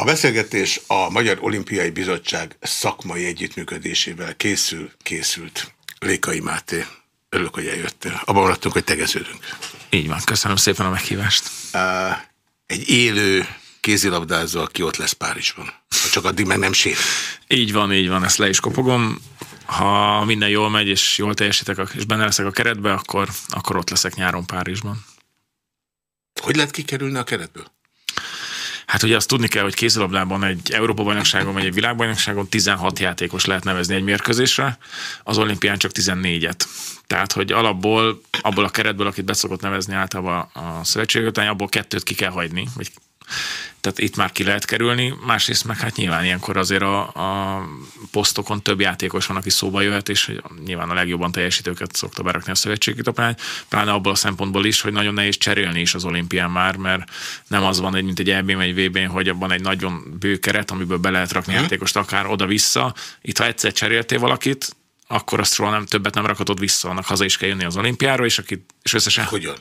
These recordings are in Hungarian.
A beszélgetés a Magyar Olimpiai Bizottság szakmai együttműködésével készül, készült. Lékai Máté, örülök, hogy eljöttél. Abban maradtunk, hogy tegeződünk. Így van, köszönöm szépen a meghívást. Egy élő kézilabdázó, aki ott lesz Párizsban. Ha csak addig meg nem sér. Így van, így van, ezt le is kopogom. Ha minden jól megy, és jól teljesítek, és benne leszek a keretbe, akkor, akkor ott leszek nyáron Párizsban. Hogy lehet kikerülni a keretből? Hát ugye azt tudni kell, hogy kézilabdában egy Európa-bajnokságon vagy egy világbajnokságon 16 játékos lehet nevezni egy mérkőzésre, az olimpián csak 14-et. Tehát, hogy alapból, abból a keretből, akit beszokott nevezni általában a szövetségötány, abból kettőt ki kell hagyni, vagy tehát itt már ki lehet kerülni, másrészt meg hát nyilván ilyenkor azért a, a posztokon több játékos van, aki szóba jöhet, és nyilván a legjobban teljesítőket szokta berakni a szövetségi tapalány, pláne abból a szempontból is, hogy nagyon nehéz cserélni is az olimpián már, mert nem az van, mint egy EB-n vagy VB-n, hogy abban egy nagyon bő keret, amiből be lehet rakni hmm. játékost akár oda-vissza. Itt, ha egyszer cseréltél valakit, akkor azt soha nem többet nem rakhatod vissza, annak haza is kell jönni az olimpiára, és, aki, és összesen... Hogyan?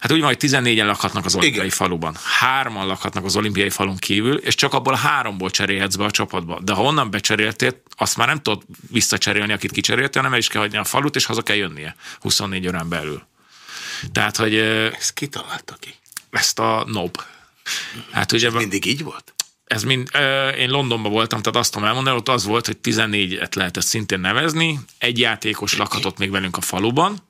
Hát úgy van, hogy 14-en lakhatnak az olimpiai Igen. faluban. Hárman lakhatnak az olimpiai falun kívül, és csak abból a háromból cserélhetsz be a csapatba. De ha onnan becseréltél, azt már nem tudod visszacserélni, akit kicseréltél, hanem el is kell hagyni a falut, és haza kell jönnie 24 órán belül. Tehát, hogy... Ezt kitalálta ki? Ezt a NOB. Hát ugye... Ez mindig így volt? ez mind, én Londonban voltam, tehát azt tudom elmondani, ott az volt, hogy 14-et lehetett szintén nevezni, egy játékos lakhatott még velünk a faluban,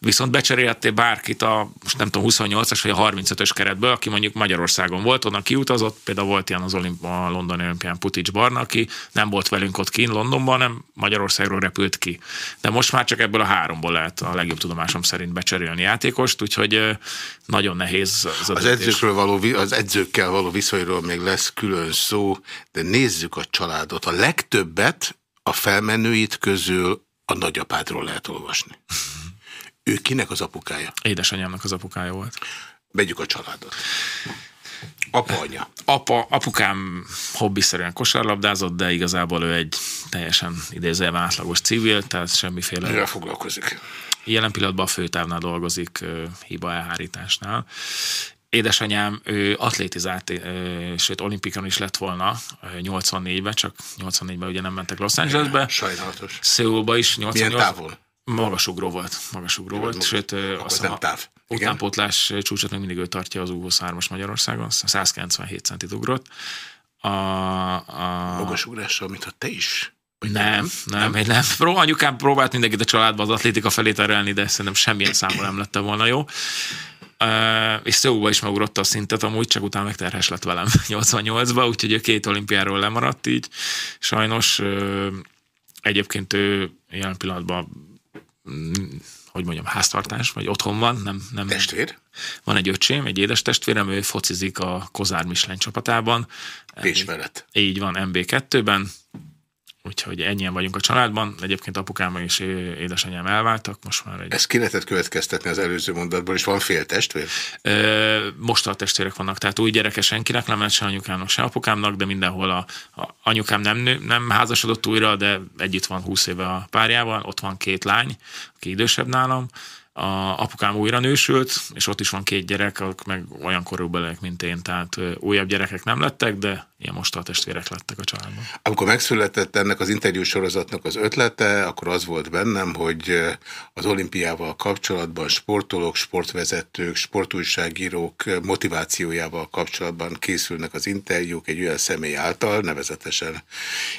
viszont becserélhettél bárkit a, most nem tudom, 28-as vagy a 35-ös keretből, aki mondjuk Magyarországon volt, onnan kiutazott, például volt ilyen az Olimp- a Londoni olimpián Putics Barna, aki nem volt velünk ott kint Londonban, hanem Magyarországról repült ki. De most már csak ebből a háromból lehet a legjobb tudomásom szerint becserélni játékost, úgyhogy nagyon nehéz az az, edzőkről való, az edzőkkel való viszonyról még lesz külön szó, de nézzük a családot. A legtöbbet a felmenőit közül a nagyapádról lehet olvasni. Ő kinek az apukája? Édesanyámnak az apukája volt. Vegyük a családot. Apa, anya. Apa, apukám hobbiszerűen kosarlabdázott, de igazából ő egy teljesen idézőjelben átlagos civil, tehát semmiféle... Mivel foglalkozik? Jelen pillanatban a főtávnál dolgozik, hiba elhárításnál. Édesanyám ő atlétizált, sőt olimpikon is lett volna 84-ben, csak 84-ben ugye nem mentek Los Angelesbe. Sajnálatos. Szőulba is 88. Milyen távol? Magasugró volt, magasugró Jó, volt, sőt azt nem táv. utánpótlás csúcsot még mindig ő tartja az U23-as Magyarországon, 197 centit ugrott. A, a... Magasugrással, mintha te is nem, nem, nem, nem. Pró, anyukám próbált mindenkit a családban az atlétika felé terelni, de szerintem semmilyen számban nem lett volna jó. Uh, és szóba is megugrotta a szintet, amúgy csak utána meg terhes lett velem 88-ba, úgyhogy ő két olimpiáról lemaradt így. Sajnos uh, egyébként ő jelen pillanatban hogy mondjam, háztartás, vagy otthon van. Nem, nem, Testvér? Van egy öcsém, egy édes testvérem, ő focizik a Kozár Michelin csapatában. Pécs mellett. Így van, MB2-ben, Úgyhogy ennyien vagyunk a családban. Egyébként apukám és édesanyám elváltak. Most már egy... Ezt ki lehetett következtetni az előző mondatból, és van fél testvér? most a testvérek vannak, tehát új gyereke senkinek nem lett, se anyukámnak, se apukámnak, de mindenhol a, a anyukám nem, nő, nem házasodott újra, de együtt van 20 éve a párjával, ott van két lány, aki idősebb nálam, a apukám újra nősült, és ott is van két gyerek, akik meg olyan korúbeliek, mint én, tehát újabb gyerekek nem lettek, de ilyen most a testvérek lettek a családban. Amikor megszületett ennek az interjú sorozatnak az ötlete, akkor az volt bennem, hogy az olimpiával kapcsolatban sportolók, sportvezetők, sportújságírók motivációjával kapcsolatban készülnek az interjúk egy olyan személy által, nevezetesen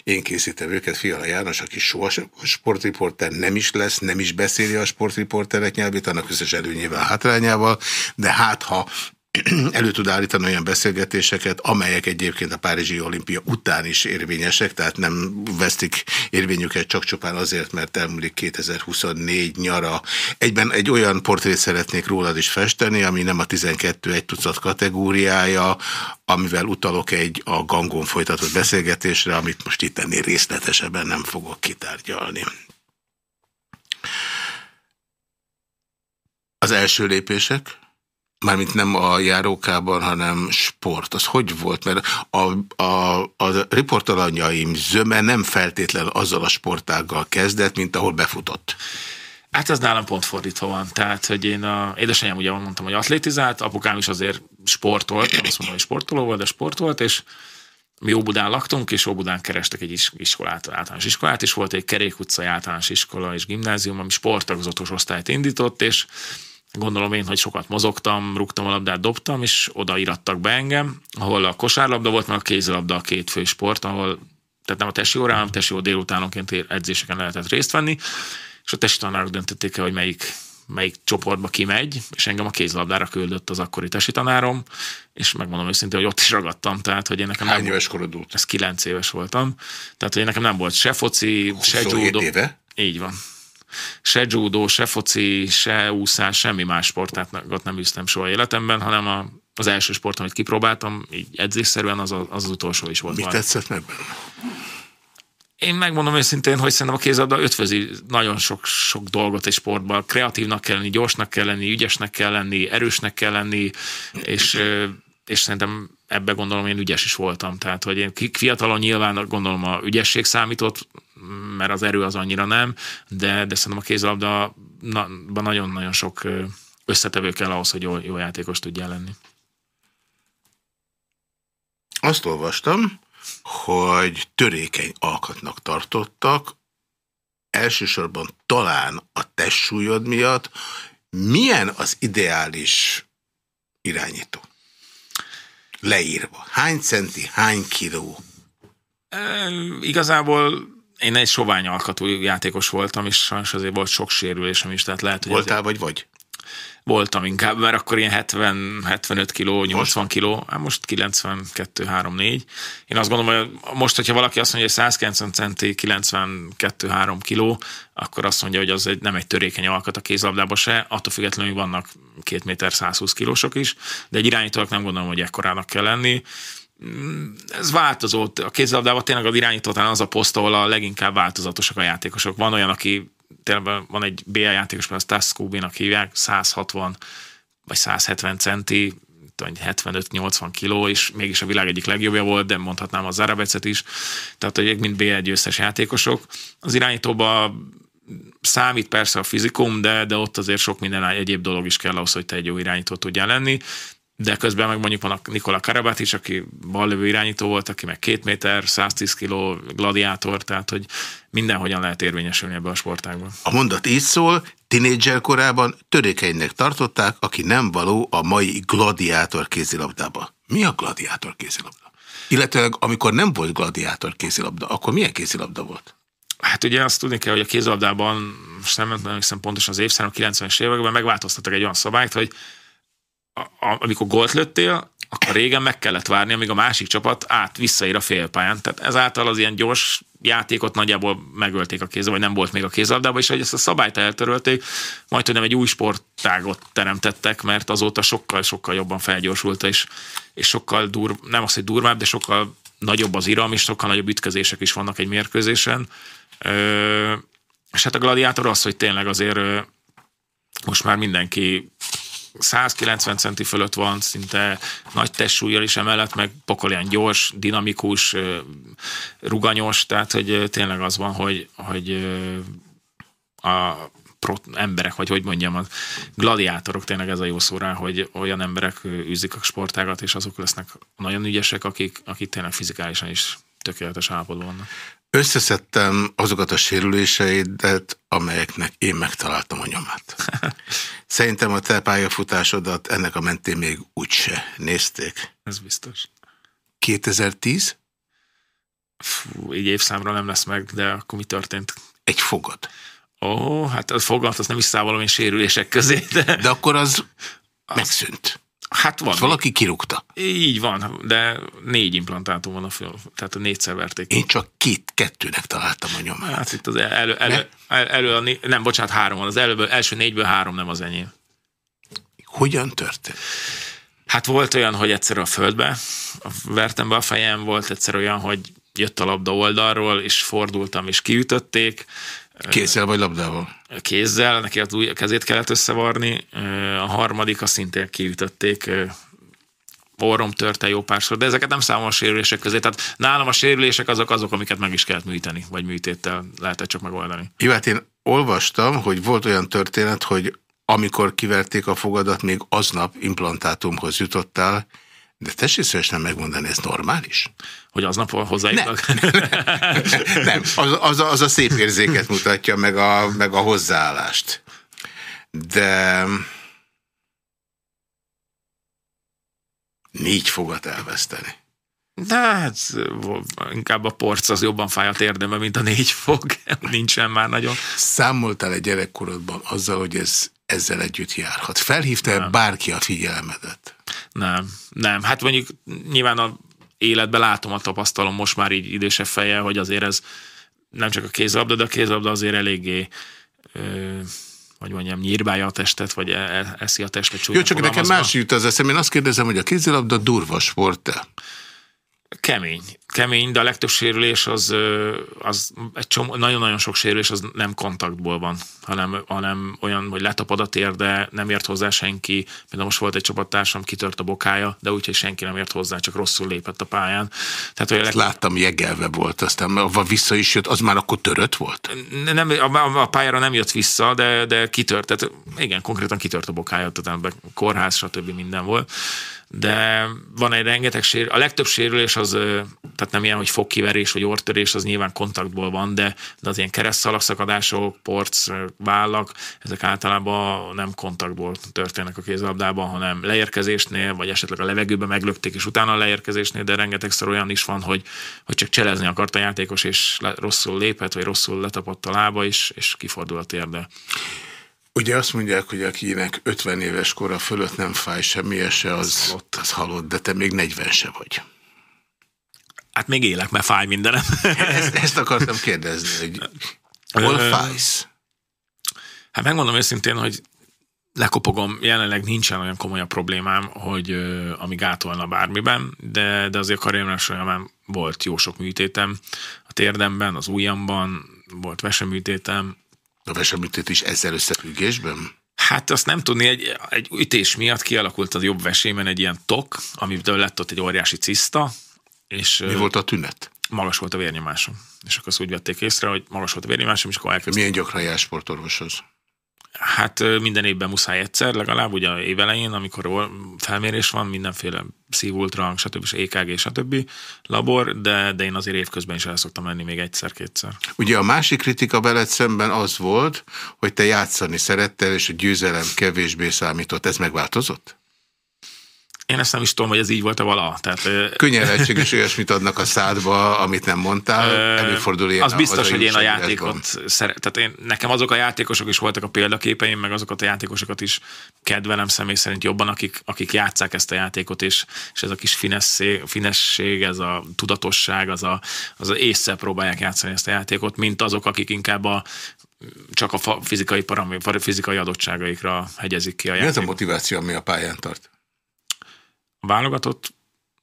én készítem őket, Fiala János, aki soha sportriporter nem is lesz, nem is beszéli a sportriporterek nyelvét, annak összes előnyével, hátrányával, de hát ha elő tud állítani olyan beszélgetéseket, amelyek egyébként a Párizsi olimpia után is érvényesek, tehát nem vesztik érvényüket csak csupán azért, mert elmúlik 2024 nyara. Egyben egy olyan portrét szeretnék rólad is festeni, ami nem a 12 egy tucat kategóriája, amivel utalok egy a gangon folytatott beszélgetésre, amit most itt ennél részletesebben nem fogok kitárgyalni. Az első lépések? Mármint nem a járókában, hanem sport. Az hogy volt? Mert a, a, a riportalanyaim zöme nem feltétlen azzal a sportággal kezdett, mint ahol befutott. Hát ez nálam pont fordítva van. Tehát, hogy én a édesanyám ugye mondtam, hogy atlétizált, apukám is azért sportolt, nem azt mondom, hogy sportoló volt, de sportolt, és mi Óbudán laktunk, és Óbudán kerestek egy iskolát, általános iskolát, és volt egy Kerék utcai általános iskola és gimnázium, ami sportagozatos osztályt indított, és gondolom én, hogy sokat mozogtam, rúgtam a labdát, dobtam, és oda irattak be engem, ahol a kosárlabda volt, meg a kézilabda a két fő sport, ahol tehát nem a tesi órán, hanem tesi délutánonként edzéseken lehetett részt venni, és a tesi tanárok döntötték el, hogy melyik melyik csoportba kimegy, és engem a kézlabdára küldött az akkori tesi tanárom, és megmondom őszintén, hogy ott is ragadtam, tehát hogy én nekem Hány éves korodult? Ez kilenc éves voltam, tehát hogy én nekem nem volt se foci, se judo. éve? Így van. Se judo, se foci, se úszás, semmi más sportát nem üztem soha életemben, hanem a, az első sport, amit kipróbáltam, így edzésszerűen az, a, az, az utolsó is volt. Mi tetszett meg én megmondom őszintén, hogy szerintem a kézlabda ötvözi nagyon sok, sok dolgot egy sportban. Kreatívnak kell lenni, gyorsnak kell lenni, ügyesnek kell lenni, erősnek kell lenni, és, és szerintem ebbe gondolom én ügyes is voltam. Tehát, hogy én fiatalon nyilván gondolom a ügyesség számított, mert az erő az annyira nem, de, de szerintem a kézlabda nagyon-nagyon sok összetevő kell ahhoz, hogy jó, jó játékos tudjál lenni. Azt olvastam, hogy törékeny alkatnak tartottak, elsősorban talán a testsúlyod miatt. Milyen az ideális irányító? Leírva. Hány centi, hány kiló? E, igazából én egy sovány alkatú játékos voltam, és sajnos azért volt sok sérülésem is, tehát lehet, hogy Voltál azért... vagy vagy? voltam inkább, mert akkor ilyen 70, 75 kiló, 80 kiló, hát most 92, 3, 4. Én azt gondolom, hogy most, hogyha valaki azt mondja, hogy 190 centi, 92, 3 kiló, akkor azt mondja, hogy az egy, nem egy törékeny alkat a kézlabdában se, attól függetlenül vannak 2 méter 120 kilósok is, de egy irányítónak nem gondolom, hogy ekkorának kell lenni ez változó. A kézlabdában tényleg az irányító az a poszt, ahol a leginkább változatosak a játékosok. Van olyan, aki tényleg van egy BL játékos, mert azt Taskubin-nak hívják, 160 vagy 170 centi, 75-80 kiló, és mégis a világ egyik legjobbja volt, de mondhatnám a Zarabecet is. Tehát, hogy mind BL győztes játékosok. Az irányítóban számít persze a fizikum, de, de ott azért sok minden egyéb dolog is kell ahhoz, hogy te egy jó irányító tudjál lenni de közben meg mondjuk van a Nikola Karabat is, aki ballövő irányító volt, aki meg két méter, 110 kiló gladiátor, tehát hogy mindenhogyan lehet érvényesülni ebbe a sportágban. A mondat így szól, tinédzser korában törékenynek tartották, aki nem való a mai gladiátor kézilabdába. Mi a gladiátor kézilabda? Illetve amikor nem volt gladiátor kézilabda, akkor milyen kézilabda volt? Hát ugye azt tudni kell, hogy a kézilabdában, most nem emlékszem pontosan az évszám, a 90-es években megváltoztattak egy olyan szabályt, hogy amikor gólt lőttél, akkor régen meg kellett várni, amíg a másik csapat át visszaír a félpályán. Tehát ezáltal az ilyen gyors játékot nagyjából megölték a kézzel, vagy nem volt még a kézlabdában, és hogy ezt a szabályt eltörölték, majd hogy nem egy új sportágot teremtettek, mert azóta sokkal-sokkal jobban felgyorsult, és, és sokkal dur, nem az, hogy durvább, de sokkal nagyobb az iram, és sokkal nagyobb ütközések is vannak egy mérkőzésen. Ö, és hát a gladiátor az, hogy tényleg azért most már mindenki 190 centi fölött van, szinte nagy testsúlyjal is emellett, meg pokolian gyors, dinamikus, ruganyos, tehát hogy tényleg az van, hogy, hogy a emberek, vagy hogy mondjam, a gladiátorok, tényleg ez a jó szó rá, hogy olyan emberek űzik a sportágat, és azok lesznek nagyon ügyesek, akik, akik tényleg fizikálisan is tökéletes állapotban vannak. Összeszedtem azokat a sérüléseidet, amelyeknek én megtaláltam a nyomát. Szerintem a te pályafutásodat ennek a mentén még úgyse nézték. Ez biztos. 2010? Fú, így évszámra nem lesz meg, de akkor mi történt? Egy fogad. Ó, hát a fogad, az nem is számolom én sérülések közé, de... De akkor az, az... megszűnt. Hát van. valaki kirúgta. Így van, de négy implantátum van a föl, tehát a négyszer verték. Én csak két, kettőnek találtam a nyomát. Hát itt az elő, elő, elő, elő a, nem, bocsánat, három van. Az elő, első négyből három nem az enyém. Hogyan történt? Hát volt olyan, hogy egyszer a földbe vertem be a fejem, volt egyszer olyan, hogy jött a labda oldalról, és fordultam, és kiütötték. Kézzel vagy labdával? Kézzel, neki az új kezét kellett összevarni. A harmadik, azt szintén kiütötték orrom törte jó párszor, de ezeket nem számom a sérülések közé. Tehát nálam a sérülések azok azok, amiket meg is kellett műteni, vagy műtéttel lehetett csak megoldani. Jó, hát én olvastam, hogy volt olyan történet, hogy amikor kiverték a fogadat, még aznap implantátumhoz jutottál, De tessék szívesen megmondani, ez normális? Hogy aznap hozzájutnak? Nem, nem. Az, az, az a szép érzéket mutatja, meg a, meg a hozzáállást. De négy fogat elveszteni. De hát inkább a porc az jobban fáj a térdeme, mint a négy fog. Nincsen már nagyon. Számoltál egy gyerekkorodban azzal, hogy ez ezzel együtt járhat? Felhívta bárki a figyelmedet? Nem, nem. Hát mondjuk nyilván a életben látom, a tapasztalom most már így idősebb feje, hogy azért ez nem csak a kézlabda, de a kézlabda azért eléggé ö, hogy mondjam, nyírbálja a testet, vagy e, e, eszi a testet Jó, csak nekem más jut az eszem. Én azt kérdezem, hogy a kézilabda durva sport-e? Kemény. Kemény, de a legtöbb sérülés az, az egy csomó, nagyon-nagyon sok sérülés az nem kontaktból van, hanem, hanem olyan, hogy letapad a térde, nem ért hozzá senki. Például most volt egy csapattársam, kitört a bokája, de úgyhogy senki nem ért hozzá, csak rosszul lépett a pályán. Tehát, hogy leg... Láttam, jegelve volt, aztán ha vissza is jött, az már akkor törött volt? Nem, a, a pályára nem jött vissza, de, de kitört. Tehát igen, konkrétan kitört a bokája, tehát kórház, stb. minden volt de van egy rengeteg sérülés. A legtöbb sérülés az, tehát nem ilyen, hogy fogkiverés vagy ortörés, az nyilván kontaktból van, de, de az ilyen keresztszalagszakadások, porc, vállak, ezek általában nem kontaktból történnek a kézlabdában, hanem leérkezésnél, vagy esetleg a levegőbe meglökték, és utána a leérkezésnél, de rengetegszer olyan is van, hogy, hogy csak cselezni akart a játékos, és le, rosszul lépett, vagy rosszul letapadt a lába, és, és kifordul a térde. Ugye azt mondják, hogy akinek 50 éves kora fölött nem fáj semmi se, az, az halott, de te még 40 se vagy. Hát még élek, mert fáj mindenem. ezt, ezt akartam kérdezni, hogy hol fájsz? Hát megmondom őszintén, hogy lekopogom, jelenleg nincsen olyan komoly a problémám, hogy uh, ami gátolna bármiben, de, de azért karrierem során volt jó sok műtétem a térdemben, az ujjamban, volt veseműtétem, a veseműtét is ezzel összefüggésben? Hát azt nem tudni, egy, egy ütés miatt kialakult a jobb vesémen egy ilyen tok, amiből lett ott egy óriási ciszta. És Mi volt a tünet? Magas volt a vérnyomásom. És akkor azt úgy vették észre, hogy magas volt a vérnyomásom, és akkor elkezdtem. Milyen gyakran jár sportorvoshoz? Hát minden évben muszáj egyszer, legalább ugye évelején, amikor felmérés van, mindenféle szívultrang, stb. és EKG, stb. labor, de, de én azért évközben is el szoktam menni még egyszer-kétszer. Ugye a másik kritika veled szemben az volt, hogy te játszani szerettel, és a győzelem kevésbé számított. Ez megváltozott? Én ezt nem is tudom, hogy ez így volt-e vala. Tehát, Könnyen lehetséges olyasmit adnak a szádba, amit nem mondtál. Előfordul ilyen Az biztos, hogy én a játékot szeret. Tehát én, nekem azok a játékosok is voltak a példaképeim, meg azokat a játékosokat is kedvelem személy szerint jobban, akik, akik játszák ezt a játékot, és, és ez a kis finesség, finesség, ez a tudatosság, az a, az a észre próbálják játszani ezt a játékot, mint azok, akik inkább a csak a fizikai, paraméter, fizikai adottságaikra hegyezik ki a játékot. Mi ez a motiváció, ami a pályán tart? A válogatott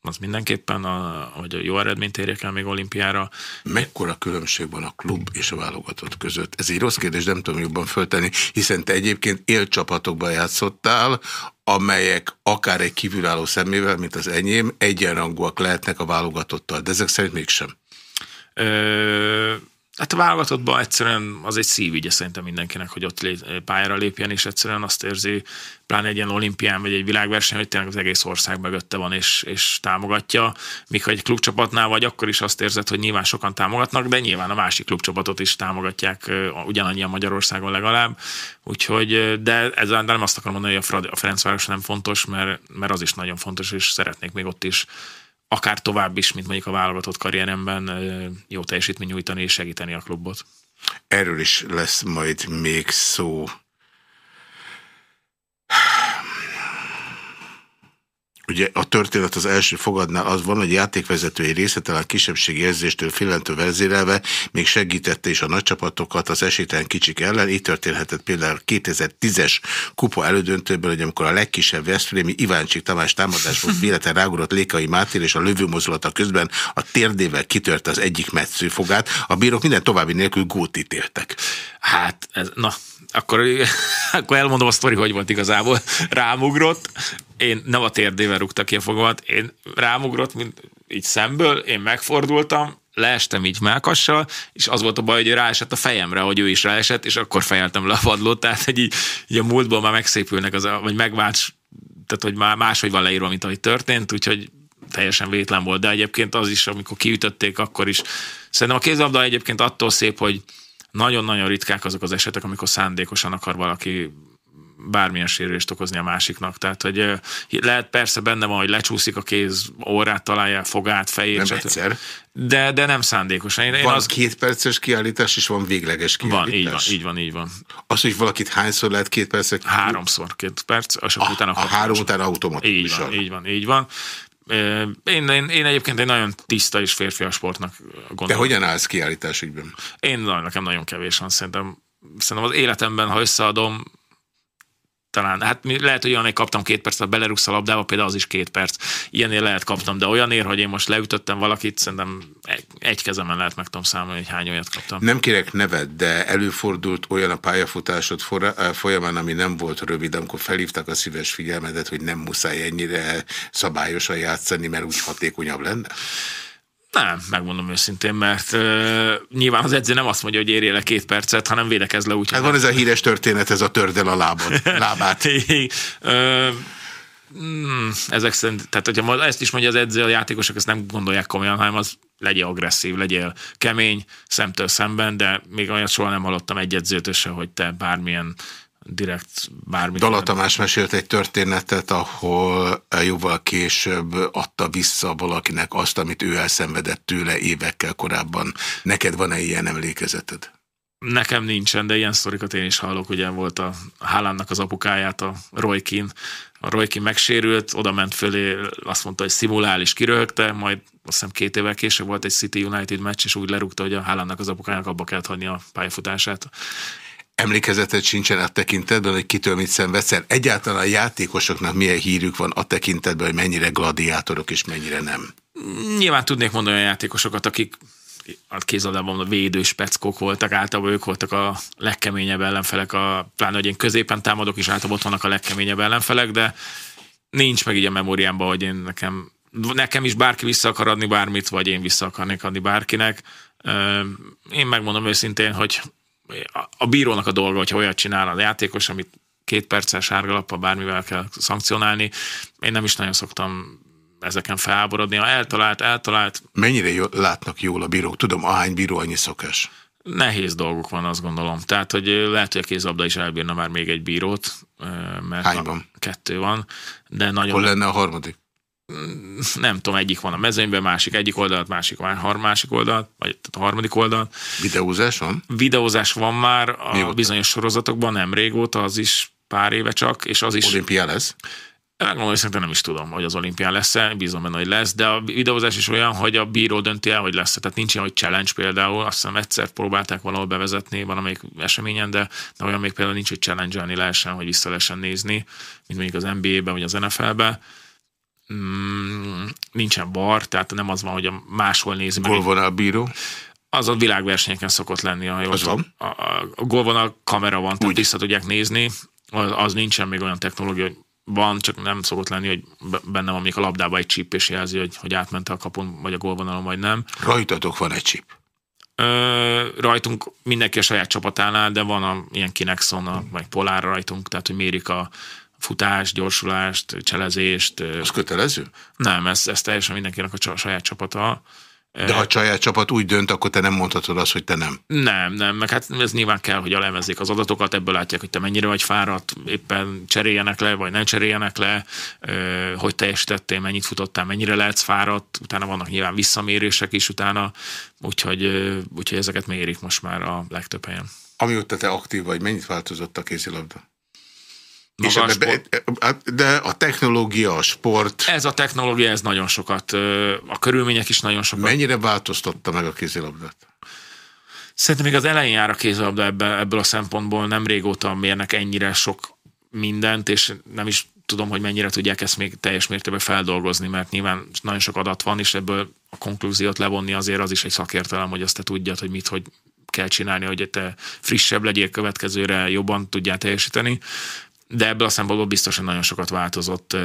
az mindenképpen, a, hogy a jó eredményt érjek el még olimpiára. Mekkora különbség van a klub és a válogatott között? Ez egy rossz kérdés, nem tudom jobban föltenni, hiszen te egyébként élcsapatokban játszottál, amelyek akár egy kívülálló szemével, mint az enyém, egyenrangúak lehetnek a válogatottal, de ezek szerint mégsem. Ö Hát a válogatottban egyszerűen az egy szívügye szerintem mindenkinek, hogy ott lé, pályára lépjen, és egyszerűen azt érzi, pláne egy ilyen olimpián vagy egy világverseny, hogy tényleg az egész ország mögötte van és, és támogatja. Míg egy klubcsapatnál vagy, akkor is azt érzed, hogy nyilván sokan támogatnak, de nyilván a másik klubcsapatot is támogatják ugyanannyian Magyarországon legalább. Úgyhogy, de ezzel nem azt akarom mondani, hogy a Ferencváros nem fontos, mert, mert az is nagyon fontos, és szeretnék még ott is akár tovább is, mint mondjuk a válogatott karrieremben jó teljesítmény nyújtani és segíteni a klubot. Erről is lesz majd még szó. Ugye a történet az első fogadnál az van, hogy játékvezetői része talán kisebbségi érzéstől félentő vezérelve még segítette is a nagycsapatokat az esélytelen kicsik ellen. Így történhetett például 2010-es kupa elődöntőből, hogy amikor a legkisebb Veszprémi Iváncsik Tamás támadás volt véletlen rágurott Lékai Mátér, és a lövőmozulata közben a térdével kitört az egyik metszőfogát. A bírók minden további nélkül gót ítéltek. Hát, ez, na, akkor, akkor elmondom a sztori, hogy volt igazából. Rámugrott, én nem a térdével rúgta ki a fogamat, én rámugrott, mint így szemből, én megfordultam, leestem így melkassal, és az volt a baj, hogy ráesett a fejemre, hogy ő is ráesett, és akkor fejeltem le a padlót, tehát hogy így, így a múltból már megszépülnek, az a, vagy megvált tehát hogy már máshogy van leírva, mint ahogy történt, úgyhogy teljesen vétlen volt, de egyébként az is, amikor kiütötték, akkor is. Szerintem a kézlabda egyébként attól szép, hogy nagyon-nagyon ritkák azok az esetek, amikor szándékosan akar valaki bármilyen sérülést okozni a másiknak. Tehát, hogy lehet persze benne van, hogy lecsúszik a kéz, órát találja, fogát, fejét. Nem egyszer. De, de nem szándékosan. Én, van az... két perces kiállítás, és van végleges kiállítás? Van, így van, így van, így van. Az, hogy valakit hányszor lehet két percet? Háromszor két perc, és akkor a, utána... A három után automatikusan. Így van, így van, így van. Én, én, én egyébként egy nagyon tiszta és férfias sportnak gondolom. De hogyan állsz kiállítás ügyben? Én nekem nagyon kevés van, szerintem, szerintem az életemben, ha összeadom, talán. Hát lehet, hogy olyan, kaptam két percet, belerúgsz a labdába, például az is két perc. Ilyennél lehet kaptam, de olyanért, hogy én most leütöttem valakit, szerintem egy, egy kezemen lehet meg tudom számolni, hogy hány olyat kaptam. Nem kérek nevet, de előfordult olyan a pályafutásod eh, folyamán, ami nem volt rövid, amikor felhívták a szíves figyelmedet, hogy nem muszáj ennyire szabályosan játszani, mert úgy hatékonyabb lenne? Nem, megmondom őszintén, mert uh, nyilván az edző nem azt mondja, hogy érje le két percet, hanem védekez le úgy. Hát van ez a híres történet, ez a tördel a lábad, lábát. uh, Mm, ezek szerint, tehát hogyha ezt is mondja az edző, a játékosok ezt nem gondolják komolyan, hanem az legyél agresszív, legyél kemény szemtől szemben, de még olyat soha nem hallottam egy edzőtől se, hogy te bármilyen direkt bármit. Dala Tamás mesélt egy történetet, ahol jóval később adta vissza valakinek azt, amit ő elszenvedett tőle évekkel korábban. Neked van-e ilyen emlékezeted? Nekem nincsen, de ilyen sztorikat én is hallok. Ugye volt a Hálánnak az apukáját, a Roykin. A Roykin megsérült, oda ment fölé, azt mondta, hogy szimulál és kiröhögte, majd azt hiszem két évvel később volt egy City United meccs, és úgy lerúgta, hogy a Hálánnak az apukájának abba kellett hagyni a pályafutását. Emlékezetet sincsen a tekintetben, hogy kitől mit szenvedsz el. Egyáltalán a játékosoknak milyen hírük van a tekintetben, hogy mennyire gladiátorok és mennyire nem? Nyilván tudnék mondani olyan játékosokat, akik a kézadában a védős peckok voltak, általában ők voltak a legkeményebb ellenfelek, a, pláne, hogy én középen támadok, és általában ott vannak a legkeményebb ellenfelek, de nincs meg így a memóriámban, hogy én nekem, nekem is bárki vissza akar adni bármit, vagy én vissza akarnék adni bárkinek. Én megmondom őszintén, hogy a bírónak a dolga, hogyha olyat csinál a játékos, amit két perccel sárgalappal bármivel kell szankcionálni. Én nem is nagyon szoktam ezeken felháborodni. Ha eltalált, eltalált. Mennyire jól, látnak jól a bírók? Tudom, ahány bíró, annyi szokás. Nehéz dolgok van, azt gondolom. Tehát, hogy lehet, hogy a kézabda is elbírna már még egy bírót. Mert Hány van? Kettő van. De nagyon... Hol lenne a harmadik? Nem tudom, egyik van a mezőnyben, másik egyik oldalt, másik a másik oldalt, vagy tehát a harmadik oldalt. Videózás van? Videózás van már a Mióta? bizonyos sorozatokban, nem régóta, az is pár éve csak, és az is... Olimpia lesz? Megmondom, hogy szerintem nem is tudom, hogy az olimpián lesz-e, bízom benne, hogy lesz, de a videózás is olyan, hogy a bíró dönti el, hogy lesz -e. Tehát nincs ilyen, hogy challenge például, azt hiszem egyszer próbálták valahol bevezetni valamelyik eseményen, de, de olyan még például nincs, hogy challenge lehessen, hogy vissza lehessen nézni, mint mondjuk az NBA-ben vagy az NFL-ben mm, nincsen bar, tehát nem az van, hogy a máshol nézi meg. Golvonal bíró? Az a világversenyeken szokott lenni. A, az van? A, a, a golvonal kamera van, tehát vissza tudják nézni. Az, az nincsen még olyan technológia, hogy van, csak nem szokott lenni, hogy benne van még a labdába egy chip, és jelzi, hogy, hogy átmente a kapun, vagy a golvonalon, vagy nem. Rajtatok van egy chip? Ö, rajtunk mindenki a saját csapatánál, de van a, ilyen Kinexon, a, vagy Polar rajtunk, tehát hogy mérik a, futást, gyorsulást, cselezést. Az kötelező? Nem, ez, ez teljesen mindenkinek a saját csapata. De ha a saját csapat úgy dönt, akkor te nem mondhatod azt, hogy te nem. Nem, nem, meg hát ez nyilván kell, hogy elemezzék az adatokat, ebből látják, hogy te mennyire vagy fáradt, éppen cseréljenek le, vagy nem cseréljenek le, hogy teljesítettél, mennyit futottál, mennyire lehetsz fáradt, utána vannak nyilván visszamérések is utána, úgyhogy, úgyhogy ezeket mérik most már a legtöbb helyen. Amióta te aktív vagy, mennyit változott a kézilabda? És a sport... De a technológia, a sport... Ez a technológia, ez nagyon sokat, a körülmények is nagyon sokat. Mennyire változtatta meg a kézilabdát? Szerintem még az elején jár a kézilabda ebből, ebből a szempontból, nem régóta mérnek ennyire sok mindent, és nem is tudom, hogy mennyire tudják ezt még teljes mértékben feldolgozni, mert nyilván nagyon sok adat van, és ebből a konklúziót levonni azért az is egy szakértelem, hogy azt te tudjad, hogy mit, hogy kell csinálni, hogy te frissebb legyél következőre, jobban tudjál teljesíteni de ebből a szempontból biztosan nagyon sokat változott,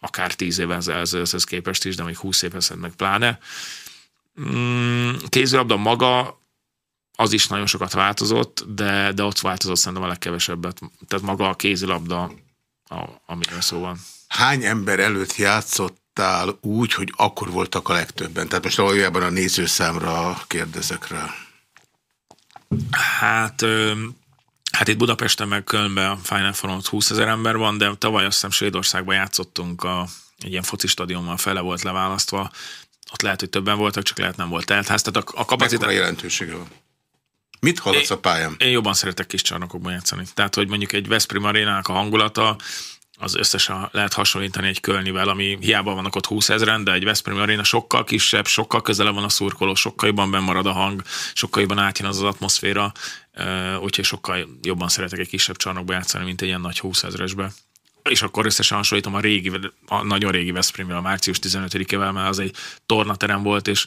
akár tíz évvel ezelőtthez képest is, de még húsz évvel meg pláne. Mm, kézilabda maga az is nagyon sokat változott, de, de ott változott szerintem a legkevesebbet. Tehát maga a kézilabda a, amiről szó van. Hány ember előtt játszottál úgy, hogy akkor voltak a legtöbben? Tehát most valójában a nézőszámra kérdezek rá. Hát, hát itt Budapesten meg Kölnben a Final Four 20 ezer ember van, de tavaly azt hiszem Svédországban játszottunk, a, egy ilyen foci stadionban fele volt leválasztva, ott lehet, hogy többen voltak, csak lehet nem volt teltház. Tehát a, a kapacitás... jelentősége van? Mit hallasz a pályán? Én jobban szeretek kis csarnokokban játszani. Tehát, hogy mondjuk egy Veszprém arénának a hangulata, az összesen lehet hasonlítani egy Kölnivel, ami hiába vannak ott 20 ezeren, de egy Veszprém aréna sokkal kisebb, sokkal közelebb van a szurkoló, sokkal jobban marad a hang, sokkal jobban átjön az az atmoszféra, úgyhogy sokkal jobban szeretek egy kisebb csarnokba játszani, mint egy ilyen nagy 20 ezeresbe. És akkor összesen hasonlítom a régi, a nagyon régi Veszprémvel, a március 15-ével, mert az egy tornaterem volt, és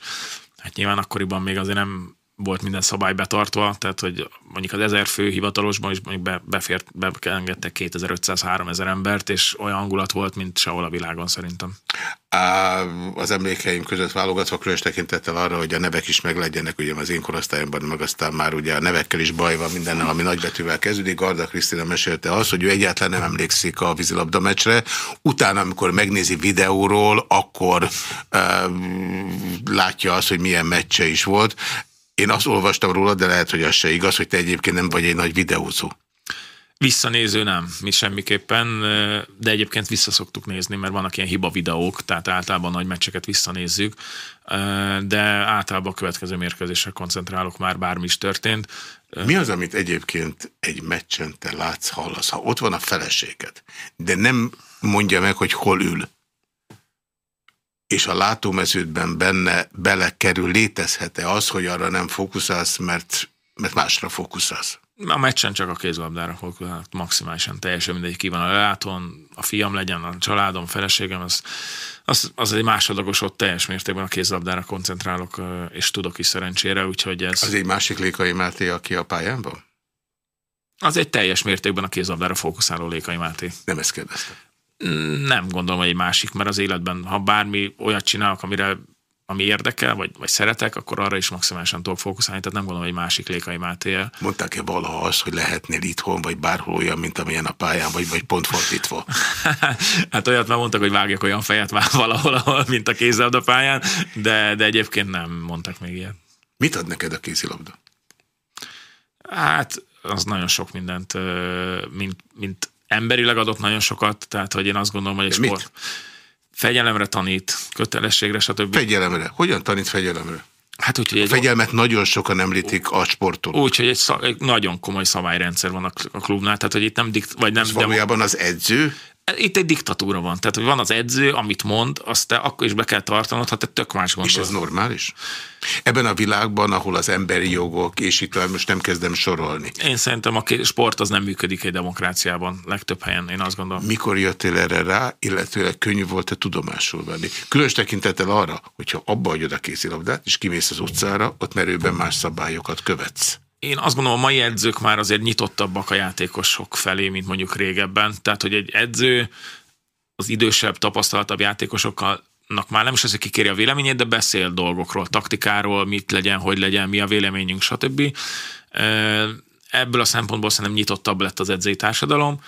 hát nyilván akkoriban még azért nem volt minden szabály betartva, tehát hogy mondjuk az ezer fő hivatalosban is mondjuk be, befért, beengedtek 2500-3000 embert, és olyan hangulat volt, mint sehol a világon szerintem. Az emlékeim között válogatva különös tekintettel arra, hogy a nevek is meglegyenek, ugye az én korosztályomban, meg aztán már ugye a nevekkel is baj van mindennel, ami nagybetűvel kezdődik. Garda Krisztina mesélte azt, hogy ő egyáltalán nem emlékszik a vízilabda meccsre. Utána, amikor megnézi videóról, akkor uh, látja azt, hogy milyen meccse is volt. Én azt olvastam róla, de lehet, hogy az se igaz, hogy te egyébként nem vagy egy nagy videózó. Visszanéző nem, mi semmiképpen, de egyébként visszaszoktuk nézni, mert vannak ilyen hiba videók, tehát általában nagy meccseket visszanézzük, de általában a következő mérkőzésre koncentrálok már, bármi is történt. Mi az, amit egyébként egy meccsen te látsz, hallasz? Ha ott van a feleséged, de nem mondja meg, hogy hol ül, és a látómeződben benne belekerül, létezhet-e az, hogy arra nem fókuszálsz, mert, mert másra fókuszálsz? A meccsen csak a kézlabdára fókuszálok, maximálisan teljesen mindegy, ki van a lelátón, a fiam legyen, a családom, feleségem, az, az, az egy másodlagos, ott teljes mértékben a kézlabdára koncentrálok, és tudok is szerencsére, úgyhogy ez... Az egy másik Lékai Máté, aki a pályán van? Az egy teljes mértékben a kézlabdára fókuszáló Lékai Máté. Nem ezt kérdeztem. Nem gondolom, hogy egy másik, mert az életben, ha bármi olyat csinálok, amire ami érdekel, vagy, vagy szeretek, akkor arra is maximálisan tudok fókuszálni, tehát nem gondolom, hogy egy másik Lékai Máté Mondták-e valaha azt, hogy lehetnél itthon, vagy bárhol olyan, mint amilyen a pályán, vagy, vagy pont fordítva? hát olyat már mondtak, hogy vágjak olyan fejet már valahol, ahol, mint a kézilabda pályán, de, de egyébként nem mondtak még ilyet. Mit ad neked a kézilabda? Hát az nagyon sok mindent, mint, mint emberileg adott nagyon sokat, tehát hogy én azt gondolom, hogy egy sport mit? fegyelemre tanít, kötelességre, stb. Fegyelemre? Hogyan tanít fegyelemre? Hát úgy, hogy a fegyelmet nagyon sokan említik a sporton. Úgy, hogy egy, szab, egy nagyon komoly szabályrendszer van a, a klubnál, tehát hogy itt nem dikt, vagy nem... Ez valójában az edző itt egy diktatúra van. Tehát, hogy van az edző, amit mond, azt te akkor is be kell tartanod, ha te tök más gondol. És ez normális? Ebben a világban, ahol az emberi jogok, és itt most nem kezdem sorolni. Én szerintem a sport az nem működik egy demokráciában, legtöbb helyen, én azt gondolom. Mikor jöttél erre rá, illetőleg könnyű volt-e tudomásul venni? Különös tekintettel arra, hogyha abba hagyod a kézilabdát, és kimész az utcára, ott merőben más szabályokat követsz én azt gondolom, a mai edzők már azért nyitottabbak a játékosok felé, mint mondjuk régebben. Tehát, hogy egy edző az idősebb, tapasztaltabb játékosokkal már nem is az, hogy kikéri a véleményét, de beszél dolgokról, taktikáról, mit legyen, hogy legyen, mi a véleményünk, stb. Ebből a szempontból szerintem nyitottabb lett az edzői társadalom,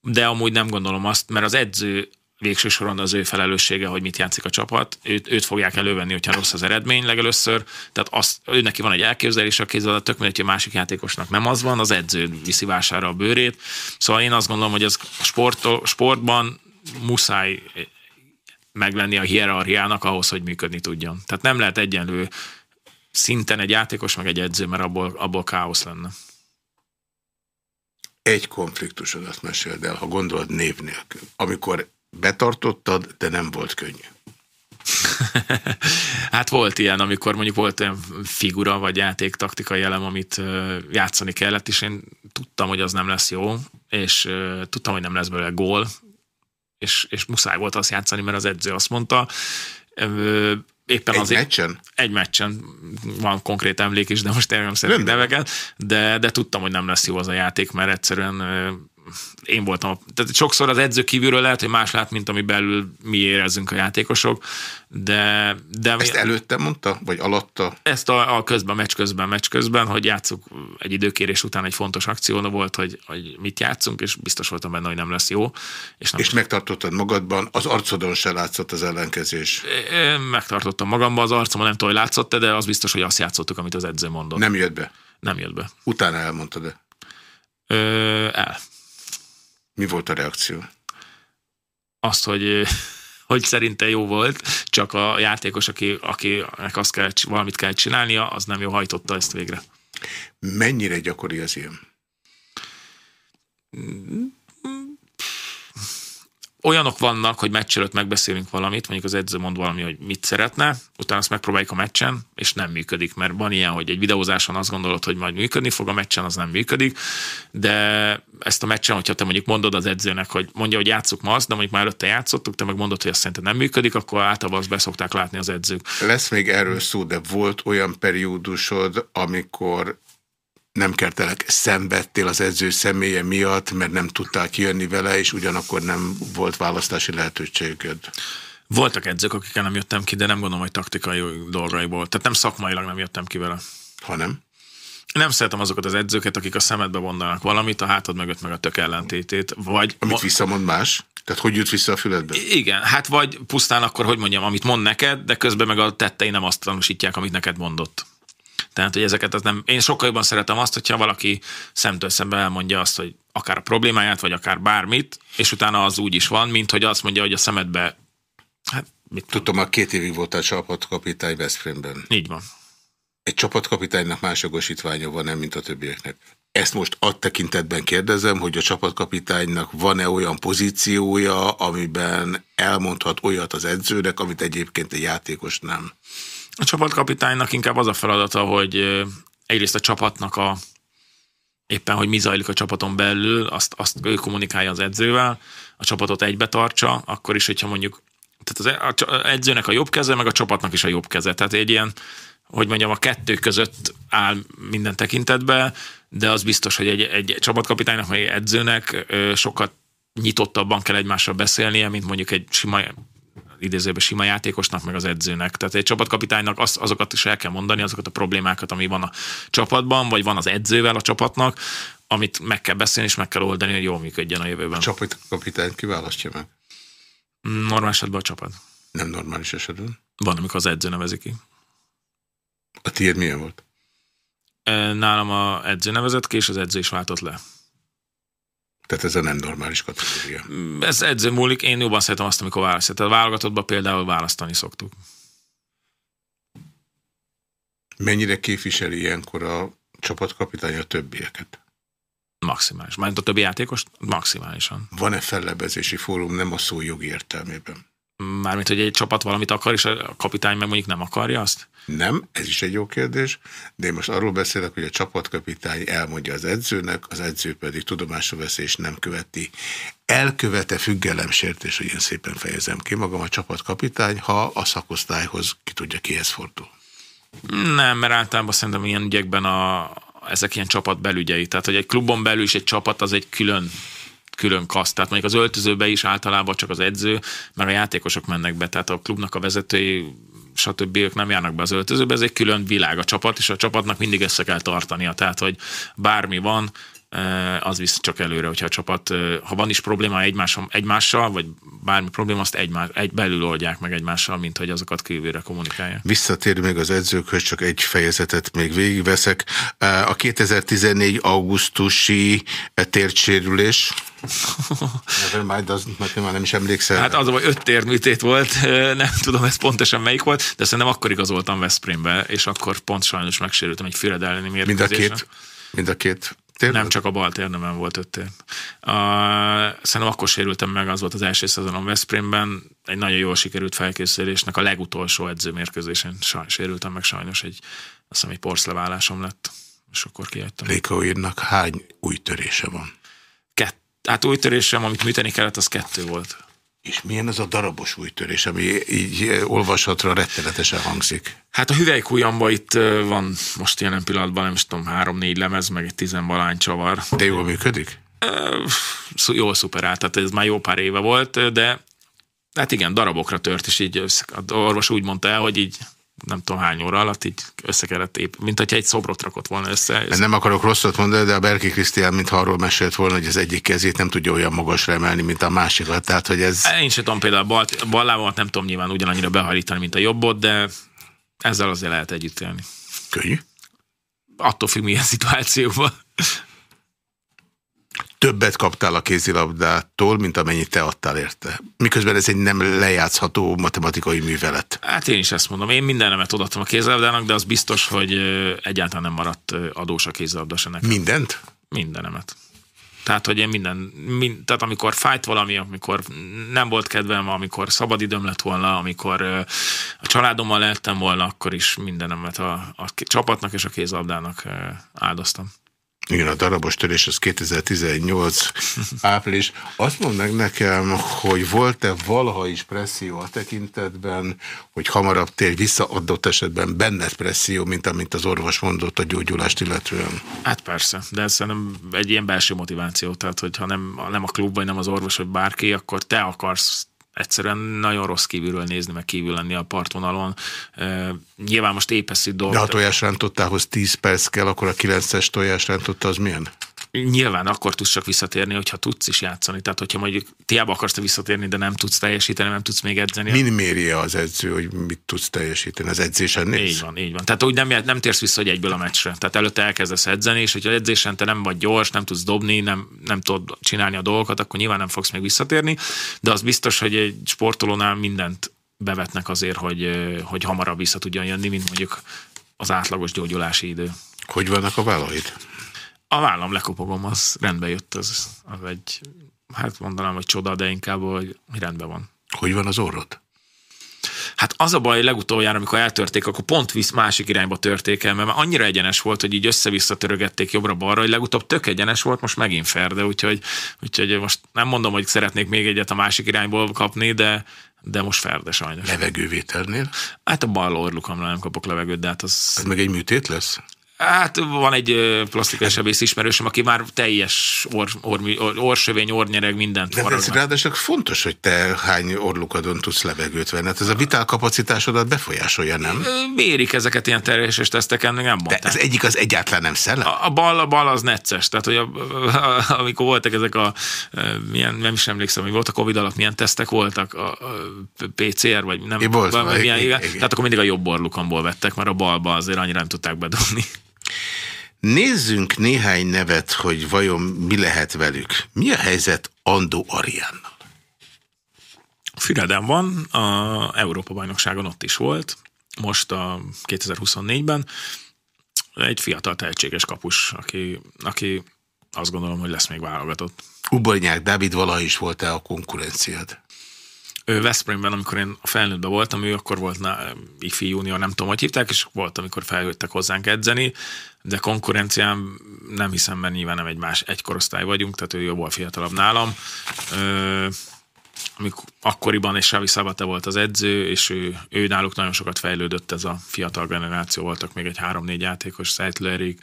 de amúgy nem gondolom azt, mert az edző végső soron az ő felelőssége, hogy mit játszik a csapat. Őt, őt fogják elővenni, hogyha rossz az eredmény legelőször. Tehát azt, ő neki van egy elképzelés a kézzel, tök mindegy, hogy másik játékosnak nem az van, az edző viszi vására a bőrét. Szóval én azt gondolom, hogy az sport, sportban muszáj meglenni a hierarchiának ahhoz, hogy működni tudjon. Tehát nem lehet egyenlő szinten egy játékos, meg egy edző, mert abból, abból káosz lenne. Egy konfliktusodat meséld el, ha gondolod név nélkül. Amikor betartottad, de nem volt könnyű. hát volt ilyen, amikor mondjuk volt olyan figura vagy játék taktikai elem, amit játszani kellett, és én tudtam, hogy az nem lesz jó, és tudtam, hogy nem lesz belőle gól, és, és muszáj volt azt játszani, mert az edző azt mondta. Éppen egy azért, meccsen? Egy meccsen. Van konkrét emlék is, de most nem szeretnék neveket. De, de tudtam, hogy nem lesz jó az a játék, mert egyszerűen én voltam. Tehát sokszor az edző kívülről lehet, hogy más lát, mint ami belül mi érezzünk a játékosok, de... de Ezt mi, előtte mondta, vagy alatta? Ezt a, a közben, meccs közben, meccs közben, hogy játszuk egy időkérés után egy fontos akció volt, hogy, hogy mit játszunk, és biztos voltam benne, hogy nem lesz jó. És, nem és megtartottad magadban, az arcodon se látszott az ellenkezés. Én megtartottam magamban, az arcomon nem tudom, hogy látszott de az biztos, hogy azt játszottuk, amit az edző mondott. Nem jött be? Nem jött be. Utána elmondtad-e? Ö, el. Mi volt a reakció? Azt, hogy hogy szerinte jó volt, csak a játékos, aki, akinek azt kell, valamit kell csinálnia, az nem jó hajtotta ezt végre. Mennyire gyakori az ilyen? Olyanok vannak, hogy meccs előtt megbeszélünk valamit, mondjuk az edző mond valami, hogy mit szeretne, utána azt megpróbáljuk a meccsen, és nem működik, mert van ilyen, hogy egy videózáson azt gondolod, hogy majd működni fog, a meccsen az nem működik, de ezt a meccsen, hogyha te mondjuk mondod az edzőnek, hogy mondja, hogy játsszuk ma azt, de mondjuk már előtte játszottuk, te meg mondod, hogy azt szerinted nem működik, akkor általában azt beszokták látni az edzők. Lesz még erről szó, de volt olyan periódusod, amikor nem kertelek, szenvedtél az edző személye miatt, mert nem tudtál kijönni vele, és ugyanakkor nem volt választási lehetőséged. Voltak edzők, akikkel nem jöttem ki, de nem gondolom, hogy taktikai dolgaiból. Tehát nem szakmailag nem jöttem ki vele. Ha nem? Nem szeretem azokat az edzőket, akik a szemedbe mondanak valamit, a hátad mögött meg a tök ellentétét. Vagy Amit visszamond más? Tehát hogy jut vissza a füledbe? Igen, hát vagy pusztán akkor, hogy mondjam, amit mond neked, de közben meg a tettei nem azt tanúsítják, amit neked mondott. Tehát, hogy ezeket az nem, én sokkal jobban szeretem azt, hogyha valaki szemtől szembe elmondja azt, hogy akár a problémáját, vagy akár bármit, és utána az úgy is van, mint hogy azt mondja, hogy a szemedbe Hát, mit Tudom, a két évig voltál csapatkapitány Veszprémben. Így van. Egy csapatkapitánynak más jogosítványa van, nem, mint a többieknek. Ezt most ad tekintetben kérdezem, hogy a csapatkapitánynak van-e olyan pozíciója, amiben elmondhat olyat az edzőnek, amit egyébként a játékos nem. A csapatkapitánynak inkább az a feladata, hogy egyrészt a csapatnak a éppen, hogy mi zajlik a csapaton belül, azt, azt ő kommunikálja az edzővel, a csapatot egybe tartsa, akkor is, hogyha mondjuk tehát az e, edzőnek a jobb keze, meg a csapatnak is a jobb keze. Tehát egy ilyen, hogy mondjam, a kettő között áll minden tekintetben, de az biztos, hogy egy, egy csapatkapitánynak, vagy egy edzőnek sokat nyitottabban kell egymással beszélnie, mint mondjuk egy sima idézőben sima játékosnak, meg az edzőnek. Tehát egy csapatkapitánynak az, azokat is el kell mondani, azokat a problémákat, ami van a csapatban, vagy van az edzővel a csapatnak, amit meg kell beszélni, és meg kell oldani, hogy jól működjön a jövőben. A csapatkapitányt kiválasztja meg? Normális esetben a csapat. Nem normális esetben? Van, amikor az edző nevezi ki. A tiéd milyen volt? Nálam a edző nevezett ki, és az edző is váltott le. Tehát ez a nem normális kategória. Ez edző múlik, én jobban szeretem azt, amikor választja. Tehát a válogatottban például választani szoktuk. Mennyire képviseli ilyenkor a csapatkapitány a többieket? Maximális. Mert a többi játékos maximálisan. Van-e fellebezési fórum nem a szó jogi értelmében? Mármint, hogy egy csapat valamit akar, és a kapitány meg mondjuk nem akarja azt? Nem, ez is egy jó kérdés, de én most arról beszélek, hogy a csapatkapitány elmondja az edzőnek, az edző pedig tudomásra veszi és nem követi. Elkövete függelemsértés, hogy én szépen fejezem ki magam a csapatkapitány, ha a szakosztályhoz ki tudja kihez fordul. Nem, mert általában szerintem ilyen ügyekben a, ezek ilyen csapat belügyei. Tehát, hogy egy klubon belül is egy csapat az egy külön külön kaszt. Tehát mondjuk az öltözőbe is általában csak az edző, mert a játékosok mennek be, tehát a klubnak a vezetői stb. ők nem járnak be az öltözőbe, ez egy külön világ a csapat, és a csapatnak mindig össze kell tartania, tehát hogy bármi van, az visz csak előre, hogyha a csapat, ha van is probléma egymással, egymással vagy bármi probléma, azt egymás, egy belül oldják meg egymással, mint hogy azokat kívülre kommunikálják. Visszatér még az edzőkhöz, csak egy fejezetet még végigveszek. A 2014 augusztusi tértsérülés, Nevermind, az nekem már nem is emlékszel. Hát az, hogy öt térműtét volt, nem tudom ez pontosan melyik volt, de szerintem akkor igazoltam Veszprémbe, és akkor pont sajnos megsérültem egy Füred elleni Mind a két, mind a két tér? Nem csak a bal térnemen volt öt tér. Uh, szerintem akkor sérültem meg, az volt az első szezonom Veszprémben, egy nagyon jól sikerült felkészülésnek a legutolsó edzőmérkőzésen sérültem meg sajnos, egy, azt hiszem egy porszleválásom lett, és akkor kijöttem. Lékaírnak hány új törése van? Kett, hát új törésem, amit műteni kellett, az kettő volt. És milyen az a darabos újtörés, ami így olvashatra rettenetesen hangzik? Hát a hüvelykujjamba itt van most jelen pillanatban, nem is tudom, három-négy lemez, meg egy tizenvalány csavar. De jól működik? Jól szuperált, tehát ez már jó pár éve volt, de hát igen, darabokra tört, és így az orvos úgy mondta el, hogy így nem tudom hány óra alatt így össze kellett épp, mint hogyha egy szobrot rakott volna össze. össze. Nem akarok rosszat mondani, de a Berki Krisztián mintha arról mesélt volna, hogy az egyik kezét nem tudja olyan magasra emelni, mint a másikat. Tehát, hogy ez... Én sem tudom például a bal, bal lábamat nem tudom nyilván ugyanannyira behajlítani, mint a jobbot, de ezzel azért lehet együtt élni. Könnyű? Attól függ, milyen szituációban többet kaptál a kézilabdától, mint amennyit te adtál érte. Miközben ez egy nem lejátszható matematikai művelet. Hát én is ezt mondom. Én mindenemet odaadtam a kézilabdának, de az biztos, hogy egyáltalán nem maradt adós a kézilabda se nekem. Mindent? Mindenemet. Tehát, hogy én minden, mind, tehát amikor fájt valami, amikor nem volt kedvem, amikor szabadidőm lett volna, amikor a családommal lehettem volna, akkor is mindenemet a, a csapatnak és a kézlabdának áldoztam. Igen, a darabos törés az 2018 április. Azt mondd meg nekem, hogy volt-e valaha is presszió a tekintetben, hogy hamarabb tér vissza adott esetben benned presszió, mint amint az orvos mondott a gyógyulást illetően? Hát persze, de ez nem egy ilyen belső motiváció, tehát hogyha nem, nem a klub, vagy nem az orvos, vagy bárki, akkor te akarsz egyszerűen nagyon rossz kívülről nézni, meg kívül lenni a partvonalon. E, nyilván most épeszít dolgok. De ha tojásrántottához 10 perc kell, akkor a 9-es tojásrántotta az milyen? Nyilván akkor tudsz csak visszatérni, hogyha tudsz is játszani. Tehát, hogyha mondjuk tiába akarsz te visszatérni, de nem tudsz teljesíteni, nem tudsz még edzeni. Min méri az edző, hogy mit tudsz teljesíteni? Az edzésen néz? Így van, így van. Tehát úgy nem, nem térsz vissza, hogy egyből a meccsre. Tehát előtte elkezdesz edzeni, és hogyha edzésen te nem vagy gyors, nem tudsz dobni, nem, nem tudod csinálni a dolgokat, akkor nyilván nem fogsz még visszatérni. De az biztos, hogy egy sportolónál mindent bevetnek azért, hogy, hogy hamarabb vissza tudjon jönni, mint mondjuk az átlagos gyógyulási idő. Hogy vannak a vállaid? A vállam lekopogom, az rendbe jött, az, az egy, hát mondanám, hogy csoda, de inkább, hogy rendben van. Hogy van az orrod? Hát az a baj, legutoljára, amikor eltörték, akkor pont visz másik irányba törték el, mert annyira egyenes volt, hogy így össze-vissza törögették jobbra-balra, hogy legutóbb tök egyenes volt, most megint ferde, úgyhogy, úgyhogy most nem mondom, hogy szeretnék még egyet a másik irányból kapni, de, de most ferde sajnos. Levegővételnél? Hát a bal orlukamra nem kapok levegőt, de hát az... Ez meg egy műtét lesz? Hát van egy plastikai sebész ismerősöm, aki már teljes or, or, or, orsövény, ornyereg, mindent De ez ráadásul fontos, hogy te hány orlukadon tudsz levegőt venni. Hát ez a vitál kapacitásodat befolyásolja, nem? Mérik ezeket ilyen terhéses teszteken, még nem mondták. De ez egyik az egyáltalán nem szellem? A, a bal, a bal az necces. Tehát, hogy a, a, amikor voltak ezek a, milyen, nem is emlékszem, hogy volt a Covid alatt, milyen tesztek voltak, a, a PCR, vagy nem. Volt, milyen, igen, igen. Tehát akkor mindig a jobb orlukamból vettek, mert a balba azért annyira nem tudták bedobni. Nézzünk néhány nevet, hogy vajon mi lehet velük. Mi a helyzet Andó Ariánnal? Füreden van, a Európa-bajnokságon ott is volt, most a 2024-ben. Egy fiatal tehetséges kapus, aki, aki azt gondolom, hogy lesz még válogatott. Ubolnyák Dávid valaha is volt-e a konkurenciád? Veszprémben, amikor én a felnőttben voltam, ő akkor volt na, ifi junior, nem tudom, hogy hívták, és volt, amikor feljöttek hozzánk edzeni, de konkurenciám nem hiszem, mert nyilván nem egy más, egy korosztály vagyunk, tehát ő jobban fiatalabb nálam. Ö, amikor akkoriban és Sávi Szabate volt az edző, és ő, ő náluk nagyon sokat fejlődött ez a fiatal generáció, voltak még egy három-négy játékos, Szejtlerig,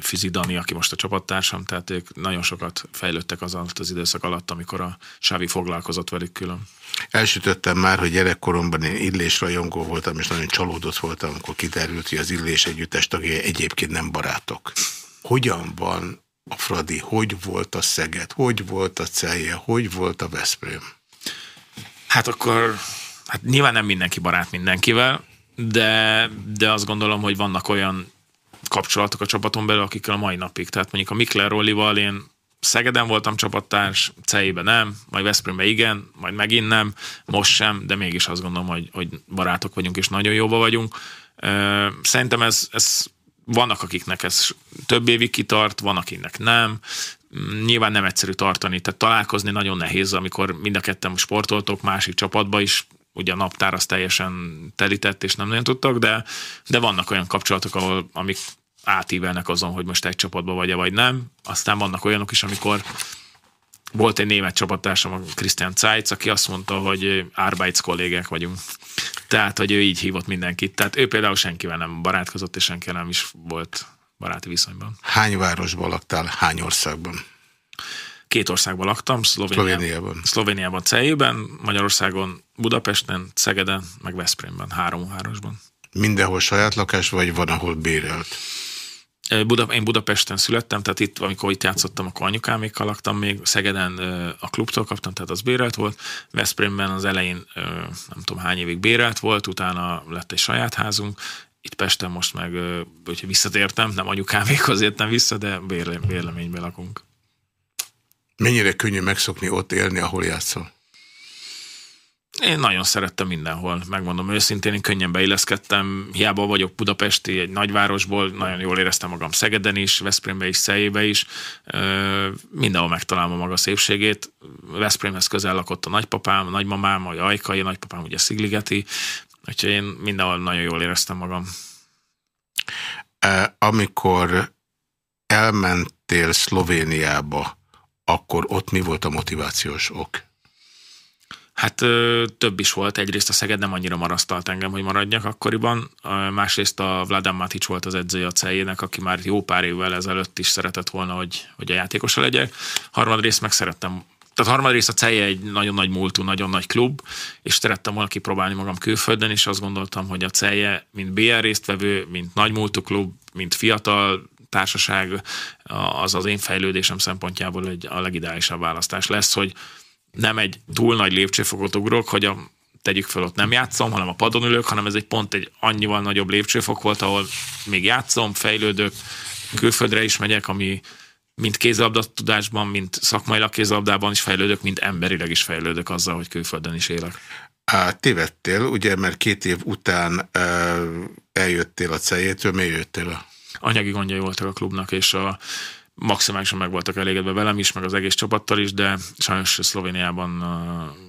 Fizi Dani, aki most a csapattársam, tehát ők nagyon sokat fejlődtek az alatt az időszak alatt, amikor a Sávi foglalkozott velük külön. Elsütöttem már, hogy gyerekkoromban én illés rajongó voltam, és nagyon csalódott voltam, amikor kiderült, hogy az illés együttes tagjai egyébként nem barátok. Hogyan van a Fradi, hogy volt a Szeged, hogy volt a Celje, hogy volt a Veszprém? Hát akkor, hát nyilván nem mindenki barát mindenkivel, de, de azt gondolom, hogy vannak olyan kapcsolatok a csapaton belül, akikkel a mai napig. Tehát mondjuk a Mikler Rollival én Szegeden voltam csapattárs, Cejében nem, majd Veszprémben igen, majd megint nem, most sem, de mégis azt gondolom, hogy, hogy barátok vagyunk, és nagyon jóba vagyunk. Szerintem ez, ez vannak, akiknek ez több évig kitart, van, akinek nem. Nyilván nem egyszerű tartani, tehát találkozni nagyon nehéz, amikor mind a ketten sportoltok másik csapatba is, ugye a naptár az teljesen telített, és nem nagyon tudtak, de, de vannak olyan kapcsolatok, ahol, amik átívelnek azon, hogy most egy csapatban vagy-e vagy nem. Aztán vannak olyanok is, amikor volt egy német csapattársam, a Christian Zeitz, aki azt mondta, hogy Arbeits kollégák vagyunk. Tehát, hogy ő így hívott mindenkit. Tehát ő például senkivel nem barátkozott, és senkivel nem is volt baráti viszonyban. Hány városban laktál, hány országban? Két országban laktam, Szlovéniában, Szlovéniában, Szlovéniában Celjében, Magyarországon, Budapesten, Szegeden, meg Veszprémben, három városban. Mindenhol saját lakás, vagy van, ahol bérelt? Buda, én Budapesten születtem, tehát itt, amikor itt játszottam, akkor anyukámékkal laktam még, Szegeden a klubtól kaptam, tehát az bérelt volt, Veszprémben az elején nem tudom hány évig bérelt volt, utána lett egy saját házunk, itt Pesten most meg, hogyha visszatértem, nem anyukámékhoz értem vissza, de bérle, bérleményben lakunk. Mennyire könnyű megszokni ott élni, ahol játszol? Én nagyon szerettem mindenhol, megmondom őszintén, én könnyen beilleszkedtem, hiába vagyok budapesti, egy nagyvárosból, nagyon jól éreztem magam Szegeden is, Veszprémbe is, Szejébe is, mindenhol megtalálom a maga szépségét. Veszprémhez közel lakott a nagypapám, a nagymamám, a Ajkai, a nagypapám ugye Szigligeti, úgyhogy én mindenhol nagyon jól éreztem magam. Amikor elmentél Szlovéniába, akkor ott mi volt a motivációs ok? Hát ö, több is volt. Egyrészt a Szeged nem annyira marasztalt engem, hogy maradjak akkoriban. Másrészt a Vladan Matic volt az edzője a celjének, aki már jó pár évvel ezelőtt is szeretett volna, hogy, hogy a játékosa legyek. Harmadrészt meg szerettem tehát harmadrészt a Celje egy nagyon nagy múltú, nagyon nagy klub, és szerettem volna kipróbálni magam külföldön, és azt gondoltam, hogy a Celje, mint BR résztvevő, mint nagy múltú klub, mint fiatal társaság, az az én fejlődésem szempontjából egy a legideálisabb választás lesz, hogy nem egy túl nagy lépcsőfokot ugrok, hogy a tegyük fel, ott nem játszom, hanem a padon ülök, hanem ez egy pont egy annyival nagyobb lépcsőfok volt, ahol még játszom, fejlődök, külföldre is megyek, ami mint kézlabda tudásban, mint szakmailag kézlabdában is fejlődök, mint emberileg is fejlődök azzal, hogy külföldön is élek. Á, tévedtél, ugye, mert két év után uh, eljöttél a celjétől, miért jöttél? Anyagi gondjai voltak a klubnak, és a maximálisan meg voltak elégedve velem is, meg az egész csapattal is, de sajnos Szlovéniában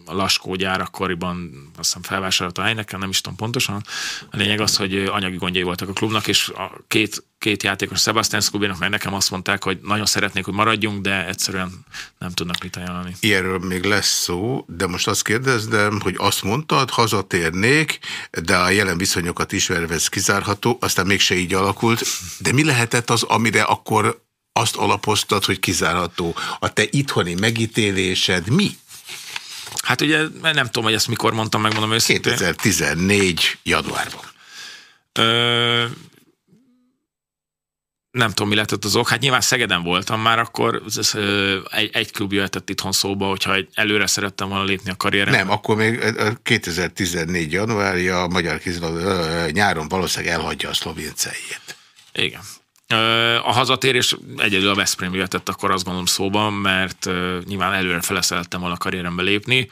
a Laskó gyár akkoriban azt hiszem felvásárolt a Heineken, nem is tudom pontosan. A lényeg az, hogy anyagi gondjai voltak a klubnak, és a két, két játékos Sebastian Skubénak meg nekem azt mondták, hogy nagyon szeretnék, hogy maradjunk, de egyszerűen nem tudnak mit ajánlani. Ilyenről még lesz szó, de most azt kérdezdem, hogy azt mondtad, hazatérnék, de a jelen viszonyokat ismerve ez kizárható, aztán mégse így alakult. De mi lehetett az, amire akkor azt alapoztad, hogy kizárható. A te itthoni megítélésed mi? Hát ugye nem tudom, hogy ezt mikor mondtam, megmondom őszintén. 2014. januárban. Ö, nem tudom, mi lehetett az ok. Hát nyilván Szegeden voltam már akkor, ez, ez, egy, egy klub jöhetett itthon szóba, hogyha egy, előre szerettem volna lépni a karrierem. Nem, akkor még 2014. januárja a magyar kézilabda nyáron valószínűleg elhagyja a szlovén Igen. A hazatérés egyedül a Veszprém jöhetett akkor azt gondolom szóban, mert nyilván előre feleszelettem volna a karrierembe lépni.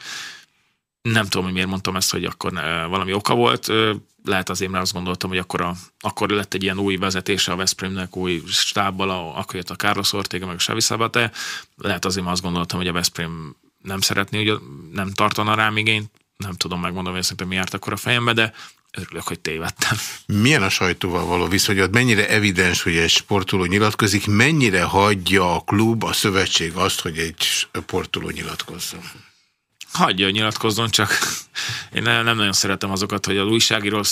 Nem tudom, hogy miért mondtam ezt, hogy akkor valami oka volt. Lehet azért, mert azt gondoltam, hogy akkor, a, akkor lett egy ilyen új vezetése a Veszprémnek, új stábbal, akkor jött a Carlos Ortega, meg a Xavi Szabate. Lehet azért, mert azt gondoltam, hogy a Veszprém nem szeretné, hogy nem tartana rám igényt. Nem tudom megmondani, hogy szerintem mi járt akkor a fejembe, de örülök, hogy tévedtem. Milyen a sajtóval való viszonyod? Mennyire evidens, hogy egy sportoló nyilatkozik? Mennyire hagyja a klub, a szövetség azt, hogy egy sportoló nyilatkozzon? Hagyja, hogy nyilatkozzon, csak én nem nagyon szeretem azokat, hogy a újságíró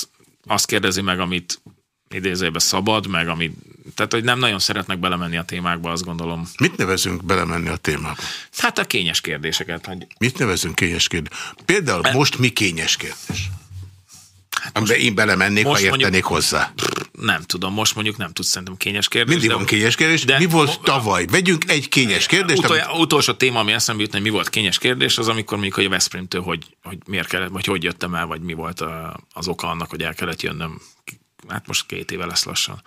azt kérdezi meg, amit idézőjében szabad, meg amit, tehát hogy nem nagyon szeretnek belemenni a témákba, azt gondolom. Mit nevezünk belemenni a témába? Hát a kényes kérdéseket. Hogy... Mit nevezünk kényes kérdés? Például e... most mi kényes kérdés? Hát Amiben én belemennék, ha értenék mondjuk, hozzá. Nem tudom, most mondjuk nem tudsz szerintem kényes kérdés. Mindig van kényes kérdés. De mi volt tavaly? Vegyünk egy kényes kérdést. Utol, amit... Utolsó téma, ami eszembe jutna, hogy mi volt kényes kérdés, az amikor mondjuk, hogy a Veszprémtől, hogy, hogy miért kellett, vagy hogy jöttem el, vagy mi volt az oka annak, hogy el kellett jönnöm. Hát most két éve lesz lassan.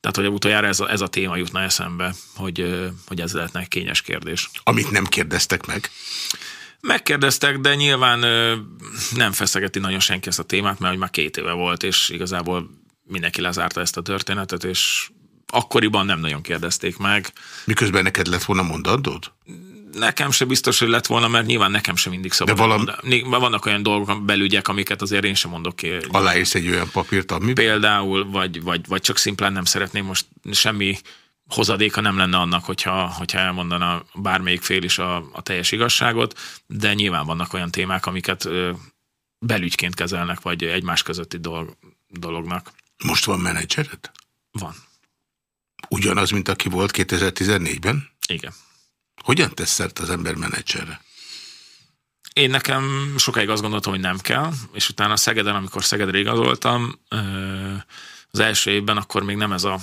Tehát, hogy utoljára ez a, ez a téma jutna eszembe, hogy, hogy ez lehetne kényes kérdés. Amit nem kérdeztek meg? Megkérdeztek, de nyilván nem feszegeti nagyon senki ezt a témát, mert hogy már két éve volt, és igazából mindenki lezárta ezt a történetet, és akkoriban nem nagyon kérdezték meg. Miközben neked lett volna mondandód? Nekem se biztos, hogy lett volna, mert nyilván nekem sem mindig szabad. De valam... Vannak olyan dolgok, belügyek, amiket azért én sem mondok ki. Aláírsz egy olyan papírt, ami... Például, vagy, vagy, vagy csak szimplán nem szeretném most semmi hozadéka nem lenne annak, hogyha, hogyha elmondana bármelyik fél is a, a teljes igazságot, de nyilván vannak olyan témák, amiket belügyként kezelnek, vagy egymás közötti dolog, dolognak. Most van menedzsered? Van. Ugyanaz, mint aki volt 2014-ben? Igen. Hogyan tesz szert az ember menedzserre? Én nekem sokáig azt gondoltam, hogy nem kell, és utána Szegeden, amikor Szegedre igazoltam, az első évben akkor még nem ez a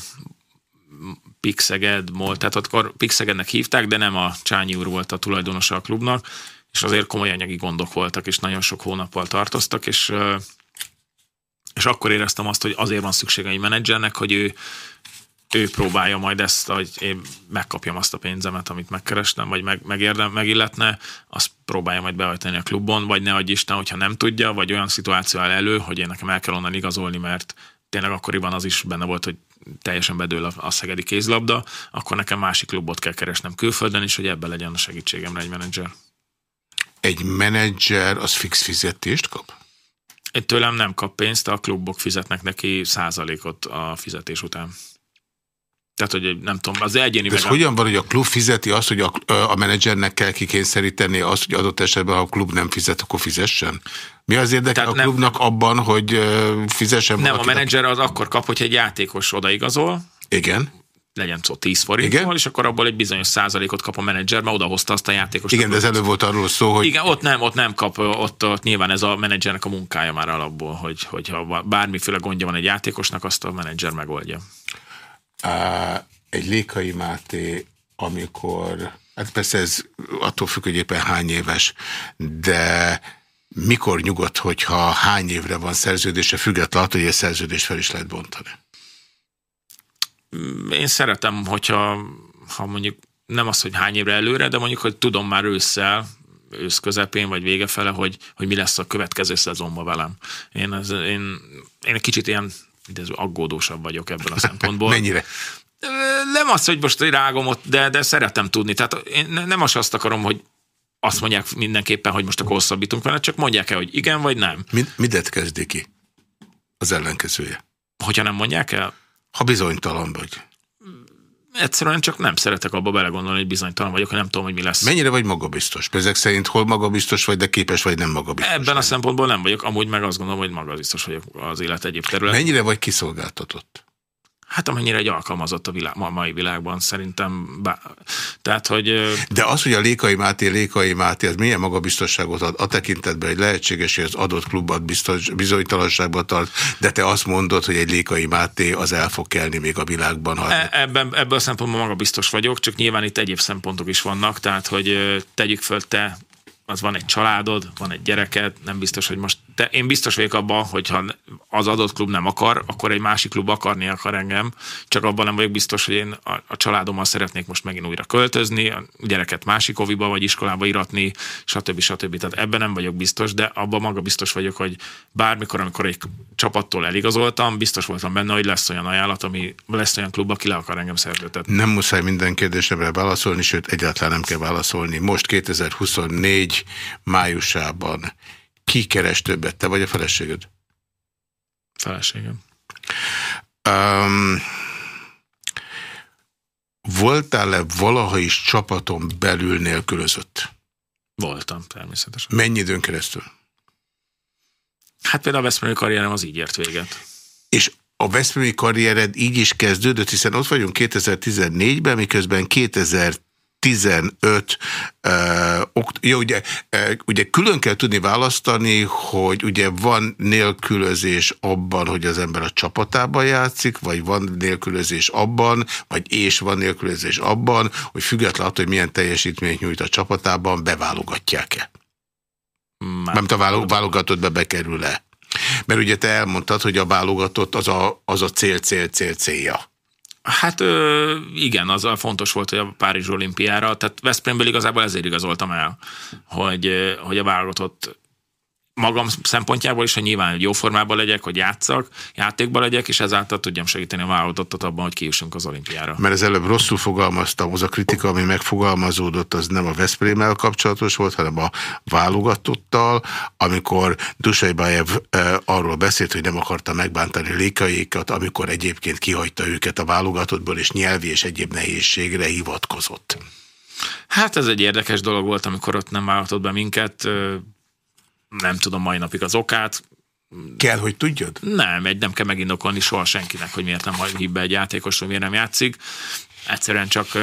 Pixeged volt, tehát akkor Pixegednek hívták, de nem a Csányi úr volt a tulajdonosa a klubnak, és azért komoly anyagi gondok voltak, és nagyon sok hónappal tartoztak, és, és akkor éreztem azt, hogy azért van szüksége egy menedzsernek, hogy ő, ő próbálja majd ezt, hogy én megkapjam azt a pénzemet, amit megkerestem, vagy meg, megérdem, megilletne, azt próbálja majd behajtani a klubon, vagy ne adj Isten, hogyha nem tudja, vagy olyan szituáció áll elő, hogy én nekem el kell onnan igazolni, mert tényleg akkoriban az is benne volt, hogy teljesen bedől a, a szegedi kézlabda, akkor nekem másik klubot kell keresnem külföldön is, hogy ebben legyen a segítségemre egy menedzser. Egy menedzser az fix fizetést kap? Én tőlem nem kap pénzt, a klubok fizetnek neki százalékot a fizetés után. Tehát, hogy nem tudom, az egyéni... De ez hogyan van, hogy a klub fizeti azt, hogy a, a menedzsernek kell kikényszeríteni azt, hogy adott esetben, ha a klub nem fizet, akkor fizessen? Mi az érdeke Tehát a klubnak nem, abban, hogy fizessen Nem, a menedzser az akkor kap, hogy egy játékos odaigazol. Igen legyen szó 10 forintból, és akkor abból egy bizonyos százalékot kap a menedzser, mert odahozta azt a játékos. Igen, de ez előbb volt arról szó, hogy... Igen, ott nem, ott nem kap, ott, ott nyilván ez a menedzsernek a munkája már alapból, hogy, hogyha bármiféle gondja van egy játékosnak, azt a menedzser megoldja egy Lékai Máté, amikor, hát persze ez attól függ, hogy éppen hány éves, de mikor nyugodt, hogyha hány évre van szerződése, függetlenül, hogy egy szerződést fel is lehet bontani? Én szeretem, hogyha ha mondjuk nem az, hogy hány évre előre, de mondjuk, hogy tudom már ősszel, ősz közepén, vagy vége fele, hogy, hogy mi lesz a következő szezonban velem. Én, ez, én, én egy kicsit ilyen idéző aggódósabb vagyok ebből a szempontból. Mennyire? Nem az, hogy most rágom ott, de, de szeretem tudni. Tehát én nem azt, azt akarom, hogy azt mondják mindenképpen, hogy most akkor hosszabbítunk vele, csak mondják el, hogy igen vagy nem. Mit, midet kezdi ki az ellenkezője? Hogyha nem mondják el? Ha bizonytalan vagy egyszerűen csak nem szeretek abba belegondolni, hogy bizonytalan vagyok, hogy nem tudom, hogy mi lesz. Mennyire vagy magabiztos? Ezek szerint hol magabiztos vagy, de képes vagy nem magabiztos? Ebben lenni. a szempontból nem vagyok, amúgy meg azt gondolom, hogy magabiztos vagyok az élet egyéb terület. Mennyire vagy kiszolgáltatott? Hát amennyire egy alkalmazott a, világ, a mai világban szerintem. Bá, tehát, hogy... De az, hogy a Lékai Máté, Lékai Máté, az milyen magabiztosságot ad a tekintetben, hogy lehetséges, hogy az adott klubbat biztos, bizonytalanságban tart, de te azt mondod, hogy egy Lékai Máté az el fog kelni még a világban. Ha... E, ebben, ebben a szempontból magabiztos vagyok, csak nyilván itt egyéb szempontok is vannak, tehát, hogy tegyük föl te az van egy családod, van egy gyereked, nem biztos, hogy most, te, én biztos vagyok abban, hogyha az adott klub nem akar, akkor egy másik klub akarni akar engem, csak abban nem vagyok biztos, hogy én a, a családommal szeretnék most megint újra költözni, a gyereket másik oviba vagy iskolába iratni, stb. stb. Tehát ebben nem vagyok biztos, de abban maga biztos vagyok, hogy bármikor, amikor egy csapattól eligazoltam, biztos voltam benne, hogy lesz olyan ajánlat, ami lesz olyan klub, aki le akar engem szerződtetni. Nem muszáj minden kérdésemre válaszolni, sőt egyáltalán nem kell válaszolni. Most 2024 májusában ki keres többet, te vagy a feleséged? Feleségem. Um, Voltál-e valaha is csapaton belül nélkülözött? Voltam, természetesen. Mennyi időn keresztül? Hát például a Veszprémi karrierem az így ért véget. És a Veszprémi karriered így is kezdődött, hiszen ott vagyunk 2014-ben, miközben 2000 15, uh, jó, ugye, ugye külön kell tudni választani, hogy ugye van nélkülözés abban, hogy az ember a csapatában játszik, vagy van nélkülözés abban, vagy és van nélkülözés abban, hogy függetlenül attól, hogy milyen teljesítményt nyújt a csapatában, beválogatják-e? Nem a válogatottba bekerül-e? Mert ugye te elmondtad, hogy a válogatott az a, az a cél, cél, cél, célja. Hát igen, az fontos volt, hogy a Párizs olimpiára, tehát Veszprémből igazából ezért igazoltam el, hogy, hogy a válogatott magam szempontjából is, hogy nyilván hogy jó formában legyek, hogy játszak, játékban legyek, és ezáltal tudjam segíteni a válogatottat abban, hogy kijussunk az olimpiára. Mert ez előbb rosszul fogalmaztam, az a kritika, ami megfogalmazódott, az nem a Veszprémmel kapcsolatos volt, hanem a válogatottal, amikor Dusai Bajev e, arról beszélt, hogy nem akarta megbántani lékaikat, amikor egyébként kihagyta őket a válogatottból, és nyelvi és egyéb nehézségre hivatkozott. Hát ez egy érdekes dolog volt, amikor ott nem vállalatott be minket nem tudom mai napig az okát. Kell, hogy tudjad? Nem, egy nem kell megindokolni soha senkinek, hogy miért nem hív be egy játékos, hogy miért nem játszik. Egyszerűen csak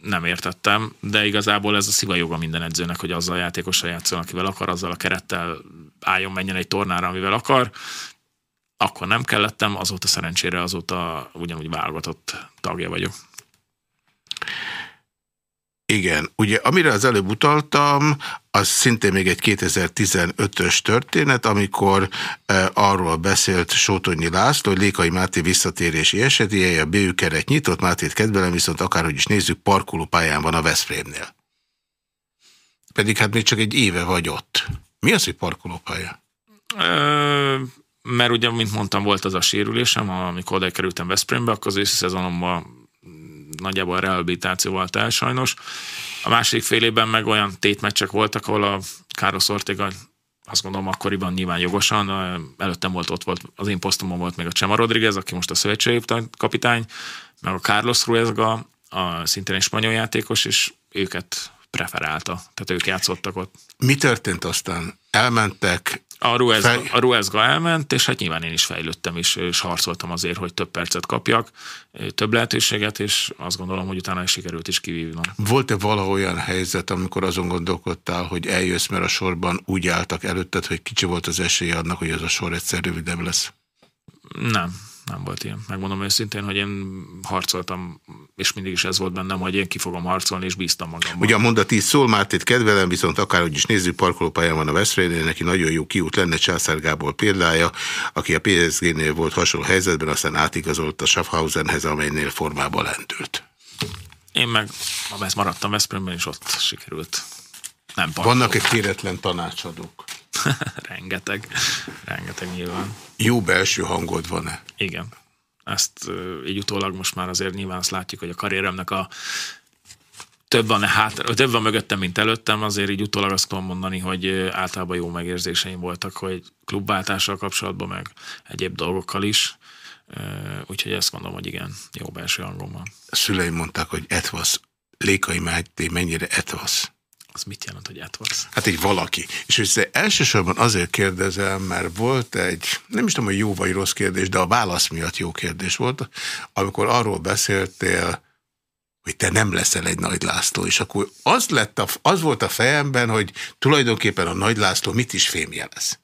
nem értettem, de igazából ez a sziva joga minden edzőnek, hogy azzal a játékossal játszol, akivel akar, azzal a kerettel álljon, menjen egy tornára, amivel akar. Akkor nem kellettem, azóta szerencsére azóta ugyanúgy válogatott tagja vagyok. Igen, ugye amire az előbb utaltam, az szintén még egy 2015-ös történet, amikor e, arról beszélt Sótonyi László, hogy Lékai Máté visszatérési esetéje, a BÜ keret nyitott, Mátét kedvelem, viszont akárhogy is nézzük, parkolópályán van a Veszprémnél. Pedig hát még csak egy éve vagy ott. Mi az, hogy parkolópálya? Ö, mert ugye, mint mondtam, volt az a sérülésem, amikor oda kerültem Veszprémbe, akkor az őszi szezonomban nagyjából a rehabilitáció volt el sajnos. A másik fél évben meg olyan tétmeccsek voltak, ahol a Carlos Ortega azt gondolom akkoriban nyilván jogosan, előttem volt ott volt, az én posztomon volt még a Csema Rodriguez, aki most a szövetségi kapitány, meg a Carlos Ruezga, a szintén egy spanyol játékos, és őket preferálta. Tehát ők játszottak ott. Mi történt aztán? Elmentek, a Ruezga, Fej... a Ruezga elment, és hát nyilván én is fejlődtem, és, és harcoltam azért, hogy több percet kapjak, több lehetőséget, és azt gondolom, hogy utána is sikerült is kivívnom. Volt-e valaha olyan helyzet, amikor azon gondolkodtál, hogy eljössz, mert a sorban úgy álltak előtted, hogy kicsi volt az esélye annak, hogy az a sor egyszer rövidebb lesz? Nem, nem volt ilyen. Megmondom őszintén, hogy én harcoltam, és mindig is ez volt bennem, hogy én ki fogom harcolni, és bíztam magamban. Ugye a mondat így szól, Mártét kedvelem, viszont akárhogy is nézzük, parkolópályán van a Veszprémnél, neki nagyon jó kiút lenne Császár Gábor példája, aki a PSG-nél volt hasonló helyzetben, aztán átigazolt a Schaffhausenhez, amelynél formában lendült. Én meg maradtam Veszprémben, és ott sikerült. Nem Vannak-e kéretlen tanácsadók? rengeteg, rengeteg nyilván. Jó belső hangod van-e? Igen. Ezt így utólag most már azért nyilván azt látjuk, hogy a karrieremnek a több van, hát, több van mögöttem, mint előttem, azért így utólag azt tudom mondani, hogy általában jó megérzéseim voltak, hogy klubváltással kapcsolatban, meg egyéb dolgokkal is. Úgyhogy ezt mondom, hogy igen, jó belső hangom van. A szüleim mondták, hogy etvasz. Lékai Máté mennyire etvasz? Az mit jelent, hogy etvasz? Hát egy valaki. És össze elsősorban azért kérdezem, mert volt egy, nem is tudom, hogy jó vagy rossz kérdés, de a válasz miatt jó kérdés volt, amikor arról beszéltél, hogy te nem leszel egy Nagy László, és akkor az, lett a, az volt a fejemben, hogy tulajdonképpen a Nagy László mit is fémjelez.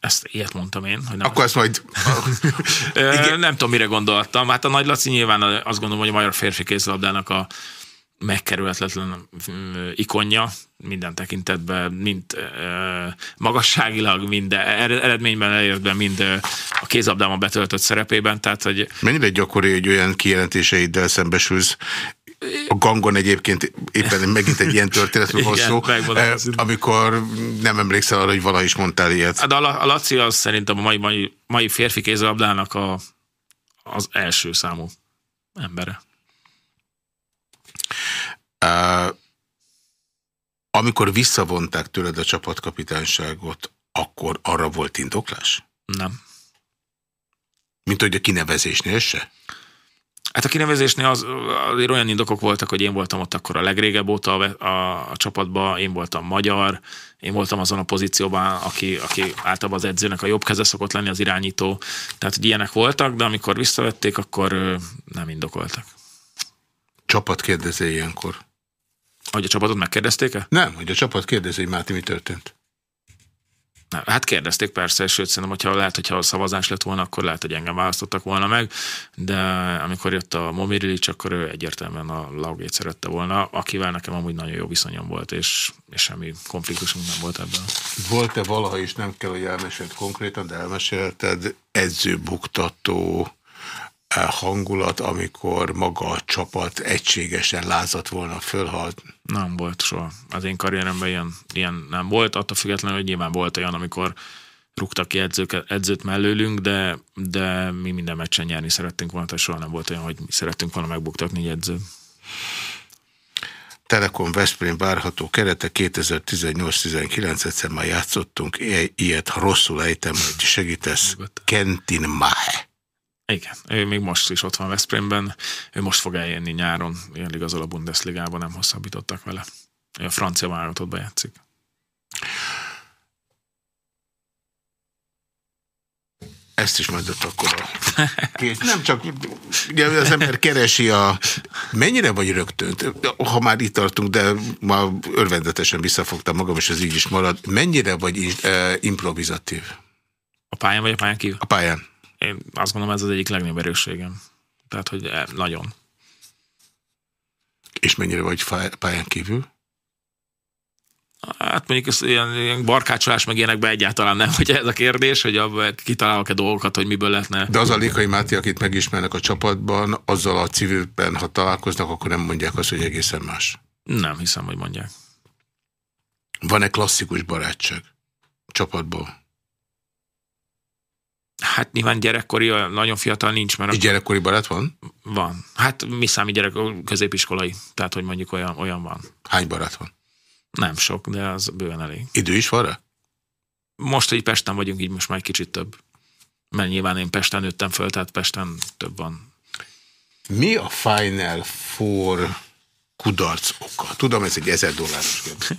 Ezt ilyet mondtam én. Hogy nem Akkor ezt majd... nem tudom, mire gondoltam. Hát a Nagy Laci nyilván azt gondolom, hogy a magyar férfi kézlabdának a megkerülhetetlen ikonja minden tekintetben, mind magasságilag, mind eredményben elértben, mind a kézabdában betöltött szerepében. Tehát, hogy Mennyire gyakori, hogy olyan kijelentéseiddel szembesülsz, a gangon egyébként éppen megint egy ilyen történetről van szó, amikor nem emlékszel arra, hogy valaha is mondtál ilyet. Hát a, a Laci az szerintem a mai, mai, mai férfi kézlabdának a, az első számú embere. Amikor visszavonták tőled a csapatkapitányságot, akkor arra volt indoklás? Nem. Mint hogy a kinevezésnél se? Hát a kinevezésnél az, azért olyan indokok voltak, hogy én voltam ott akkor a legrégebb óta a, a, a csapatban, én voltam magyar, én voltam azon a pozícióban, aki, aki általában az edzőnek a jobb keze szokott lenni, az irányító. Tehát, hogy ilyenek voltak, de amikor visszavették, akkor nem indokoltak. Csapat kérdezé ilyenkor? Hogy a csapatot megkérdezték-e? Nem, hogy a csapat kérdezi, hogy Máté mi történt. Nem, hát kérdezték persze, sőt szerintem, hogyha lehet, hogyha a szavazás lett volna, akkor lehet, hogy engem választottak volna meg, de amikor jött a Momirilic, akkor ő egyértelműen a Laugét szerette volna, akivel nekem amúgy nagyon jó viszonyom volt, és, és semmi konfliktusunk nem volt ebben. Volt-e valaha is, nem kell, hogy elmesélt konkrétan, de elmesélted, edzőbuktató hangulat, amikor maga a csapat egységesen lázadt volna föl, Nem volt soha. Az én karrieremben ilyen, ilyen nem volt, attól függetlenül, hogy nyilván volt olyan, amikor rúgtak ki edzők, edzőt mellőlünk, de, de mi minden meccsen nyerni szerettünk volna, tehát soha nem volt olyan, hogy mi szerettünk volna megbuktatni egy edzőt. Telekom Veszprém várható kerete 2018-19 egyszer már játszottunk, ilyet rosszul ejtem, hogy segítesz, Kentin Mahe. Igen, ő még most is ott van Veszprémben, ő most fog eljönni nyáron, ilyen igazol a Bundesligában nem hosszabbítottak vele. Ő a francia válogatottba játszik. Ezt is mondott akkor a. Nem csak, ugye az ember keresi a... Mennyire vagy rögtön? Ha már itt tartunk, de ma örvendetesen visszafogtam magam, és ez így is marad. Mennyire vagy eh, improvizatív? A pályán vagy a pályán kívül? A pályán. Én azt gondolom, ez az egyik legnagyobb erősségem. Tehát, hogy eh, nagyon. És mennyire vagy pályán kívül? Hát mondjuk ez ilyen, ilyen barkácsolás meg ilyenekben egyáltalán nem, hogy ez a kérdés, hogy kitalálok-e dolgokat, hogy miből lehetne. De az a Lékai Máté, akit megismernek a csapatban, azzal a civilben, ha találkoznak, akkor nem mondják azt, hogy egészen más. Nem hiszem, hogy mondják. Van-e klasszikus barátság csapatból? Hát nyilván gyerekkori, nagyon fiatal nincs. Mert Egy gyerekkori barát van? Van. Hát mi számít gyerek, középiskolai, tehát hogy mondjuk olyan, olyan van. Hány barát van? Nem sok, de az bőven elég. Idő is van rá? Most, hogy Pesten vagyunk, így most már egy kicsit több. Mert nyilván én Pesten nőttem föl, tehát Pesten több van. Mi a Final Four kudarc oka? Tudom, ez egy ezer dolláros kérdés.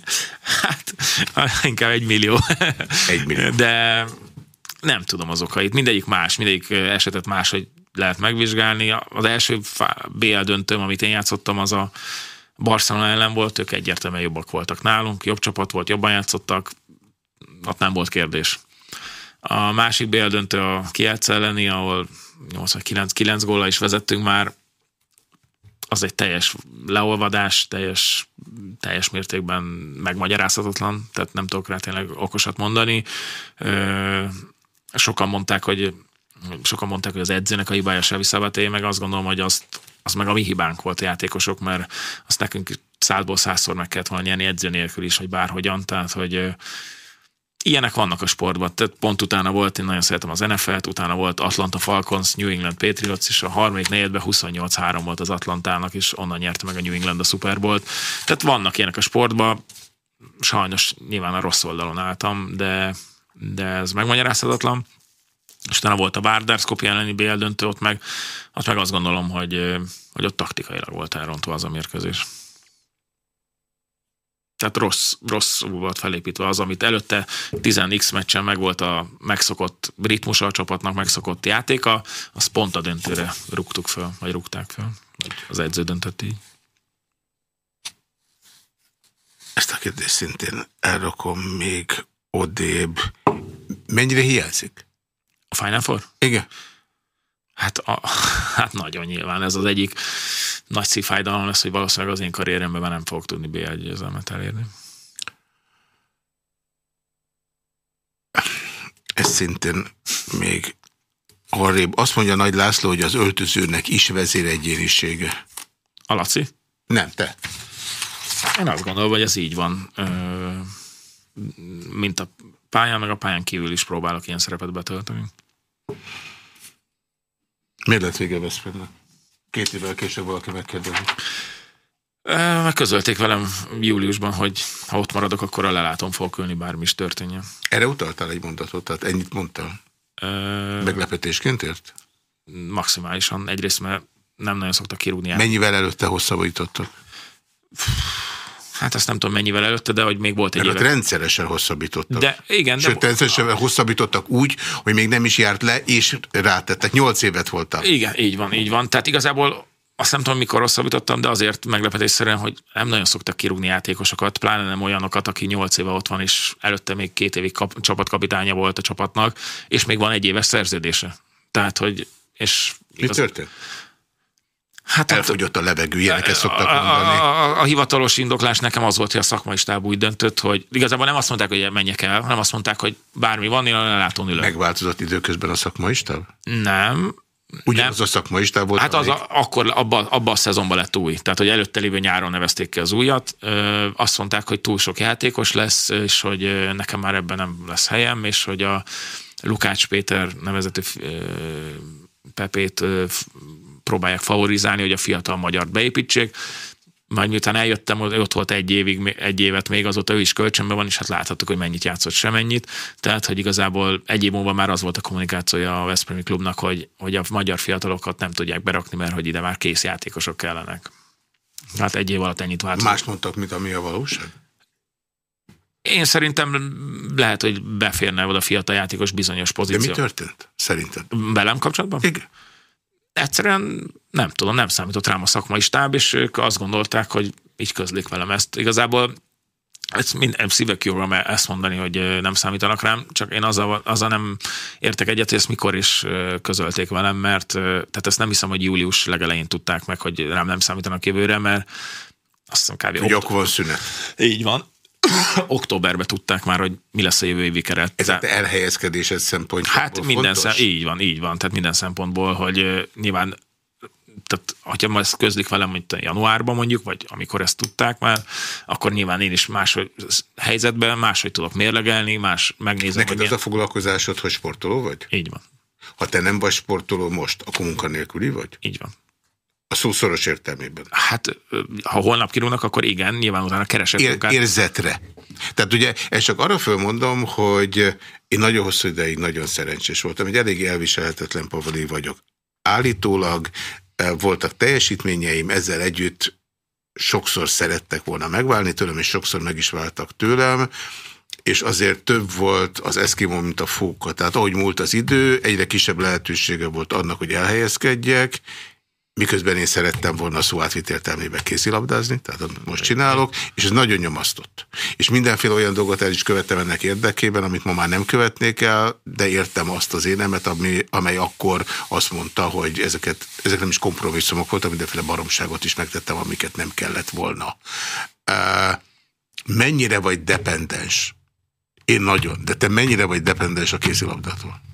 Hát, inkább egy millió. Egy millió. De nem tudom az okait. Mindegyik más, mindegyik esetet más, hogy lehet megvizsgálni. Az első BL döntőm, amit én játszottam, az a Barcelona ellen volt, ők egyértelműen jobbak voltak nálunk, jobb csapat volt, jobban játszottak, ott nem volt kérdés. A másik BL döntő a Kielc elleni, ahol 89 9 góla is vezettünk már, az egy teljes leolvadás, teljes, teljes mértékben megmagyarázhatatlan, tehát nem tudok rá tényleg okosat mondani. Sokan mondták, hogy sokan mondták, hogy az edzőnek a hibája Sevi Szabaté, meg azt gondolom, hogy azt, az meg a mi hibánk volt a játékosok, mert azt nekünk százból százszor meg kellett volna nyerni edző nélkül is, vagy bárhogyan, tehát hogy ilyenek vannak a sportban. Tehát pont utána volt, én nagyon szeretem az NFL-t, utána volt Atlanta Falcons, New England Patriots, és a harmadik negyedben 28-3 volt az Atlantának, és onnan nyerte meg a New England a Super Bowl-t. Tehát vannak ilyenek a sportban, sajnos nyilván a rossz oldalon álltam, de, de ez megmagyarázhatatlan. És utána volt a Vardar Skopje elleni BL döntő, ott meg, ott meg azt gondolom, hogy, hogy ott taktikailag volt elrontva az a mérkőzés. Tehát rossz, rossz volt felépítve az, amit előtte 10x meccsen meg volt a megszokott ritmusa a csapatnak, megszokott játéka, azt pont a döntőre rúgtuk föl, vagy rúgták föl. Az edző döntött így. Ezt a kérdést szintén elrakom még odébb. Mennyire hiányzik? A Final Four? Igen. Hát, a, hát nagyon nyilván. Ez az egyik nagy szívfájdalom lesz, hogy valószínűleg az én karrieremben már nem fogok tudni BL győzelmet elérni. Ez szintén még arrébb. Azt mondja Nagy László, hogy az öltözőnek is vezéregyénisége. A Laci? Nem, te. Én azt gondolom, hogy ez így van. Mint a pályán, meg a pályán kívül is próbálok ilyen szerepet betölteni. Miért lett vége Veszprémnek? Két évvel később valaki megkérdezi. Megközölték velem júliusban, hogy ha ott maradok, akkor a lelátom fog ülni, bármi is történjen. Erre utaltál egy mondatot, tehát ennyit mondtál? Ö... Meglepetésként ért? Maximálisan. Egyrészt, mert nem nagyon szoktak kirúgni. Mennyivel előtte hosszabbítottak? Hát azt nem tudom mennyivel előtte, de hogy még volt egy éve. rendszeresen hosszabbítottak. De igen. Sőt, de... rendszeresen hosszabbítottak úgy, hogy még nem is járt le, és rátettek. Nyolc évet voltam. Igen, így van, így van. Tehát igazából azt nem tudom, mikor hosszabbítottam, de azért meglepetésszerűen, hogy nem nagyon szoktak kirúgni játékosokat, pláne nem olyanokat, aki nyolc éve ott van, és előtte még két évig kap, csapatkapitánya volt a csapatnak, és még van egy éves szerződése. Tehát, hogy... És igaz... Mi történt? Hát Elfogyott a levegő, ilyeneket szoktak mondani. A, a, a hivatalos indoklás nekem az volt, hogy a szakmai stáb úgy döntött, hogy igazából nem azt mondták, hogy menjek el, hanem azt mondták, hogy bármi van, én a lelátón ülök. Megváltozott időközben a szakmai stáb? Nem. Ugyanaz nem. a szakmai stáb volt? Hát az a, akkor abban abba a szezonban lett új. Tehát, hogy előtte lévő nyáron nevezték ki az újat. Ö, azt mondták, hogy túl sok játékos lesz, és hogy nekem már ebben nem lesz helyem, és hogy a Lukács Péter nevezető Pepét próbálják favorizálni, hogy a fiatal magyar beépítsék. Majd miután eljöttem, ott volt egy, évig, egy évet még, azóta ő is kölcsönben van, és hát láthattuk, hogy mennyit játszott, sem mennyit. Tehát, hogy igazából egy év múlva már az volt a kommunikációja a Veszprémi klubnak, hogy, hogy a magyar fiatalokat nem tudják berakni, mert hogy ide már kész játékosok kellenek. Hát egy év alatt ennyit változott. Más mondtak, mint ami a valóság? Én szerintem lehet, hogy beférne oda fiatal játékos bizonyos pozíció. De mi történt? Szerinted? Velem kapcsolatban? Igen. Egyszerűen nem tudom, nem számított rám a szakmai stáb, és ők azt gondolták, hogy így közlik velem ezt. Igazából ezt minden szívek jóra ezt mondani, hogy nem számítanak rám, csak én azzal, azzal nem értek egyet, hogy ezt mikor is közölték velem, mert tehát ezt nem hiszem, hogy július legelején tudták meg, hogy rám nem számítanak jövőre, mert azt hiszem kb. Hogy akkor van szünet. Így van. Októberben tudták már, hogy mi lesz a jövő évi keret. Ez a elhelyezkedésed szempontjából Hát minden szem, így van, így van. Tehát minden szempontból, hogy nyilván tehát ha ma ezt közlik velem, mint januárban mondjuk, vagy amikor ezt tudták már, akkor nyilván én is más helyzetben máshogy tudok mérlegelni, más megnézem. Neked az milyen... a foglalkozásod, hogy sportoló vagy? Így van. Ha te nem vagy sportoló most, akkor munkanélküli vagy? Így van. A szószoros értelmében. Hát, ha holnap kirúgnak, akkor igen, nyilván utána keresek Ér, munkát. Érzetre. Tehát ugye, ezt csak arra fölmondom, hogy én nagyon hosszú ideig nagyon szerencsés voltam, egy elég elviselhetetlen pavali vagyok. Állítólag voltak teljesítményeim, ezzel együtt sokszor szerettek volna megválni tőlem, és sokszor meg is váltak tőlem, és azért több volt az eszkimó, mint a fóka. Tehát ahogy múlt az idő, egyre kisebb lehetősége volt annak, hogy elhelyezkedjek, miközben én szerettem volna a szó átvitt kézilabdázni, tehát most csinálok, és ez nagyon nyomasztott. És mindenféle olyan dolgot el is követtem ennek érdekében, amit ma már nem követnék el, de értem azt az énemet, ami, amely akkor azt mondta, hogy ezeket, ezek nem is kompromisszumok voltak, mindenféle baromságot is megtettem, amiket nem kellett volna. Uh, mennyire vagy dependens? Én nagyon, de te mennyire vagy dependens a kézilabdától?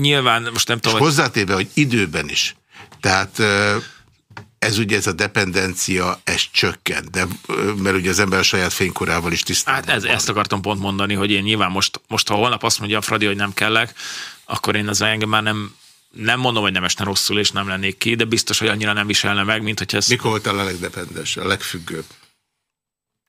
Nyilván most nem tudom... És hozzátéve, hogy időben is. Tehát ez ugye ez a dependencia, ez csökken, de, mert ugye az ember a saját fénykorával is tisztában Hát ez, ezt akartam pont mondani, hogy én nyilván most, most ha holnap azt mondja a Fradi, hogy nem kellek, akkor én az engem már nem, nem mondom, hogy nem esne rosszul, és nem lennék ki, de biztos, hogy annyira nem viselne meg, mint hogy ez... Mikor voltál a legdependens, a legfüggőbb?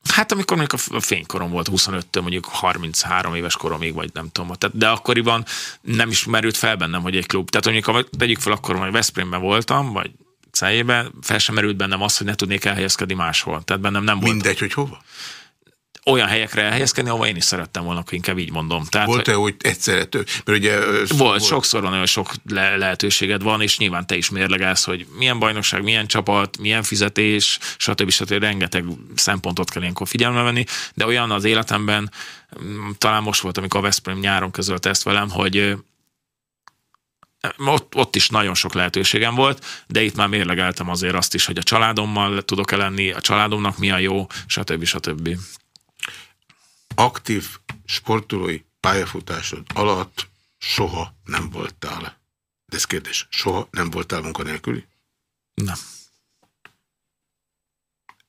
Hát amikor mondjuk a fénykorom volt 25-től mondjuk 33 éves koromig, vagy nem tudom. Tehát, de akkoriban nem is merült fel bennem, hogy egy klub. Tehát mondjuk, ha tegyük fel akkor, hogy Veszprémben voltam, vagy Cájében, fel sem merült bennem az, hogy ne tudnék elhelyezkedni máshol. Tehát bennem nem volt. Mindegy, hogy hova? Olyan helyekre elhelyezkedni, ahol én is szerettem volna, akkor inkább így mondom. Tehát, Volt-e, hogy egyszerre több? Mert ugye, volt, volt, sokszor van olyan sok le- lehetőséged van, és nyilván te is mérlegelsz, hogy milyen bajnokság, milyen csapat, milyen fizetés, stb. stb. Rengeteg szempontot kell ilyenkor figyelme venni, de olyan az életemben, mm, talán most volt, amikor a Veszprém nyáron közölte ezt velem, hogy ott, ott is nagyon sok lehetőségem volt, de itt már mérlegeltem azért azt is, hogy a családommal tudok-e lenni, a családomnak mi a jó, stb. stb aktív sportolói pályafutásod alatt soha nem voltál. De ez kérdés, soha nem voltál munkanélküli? Nem.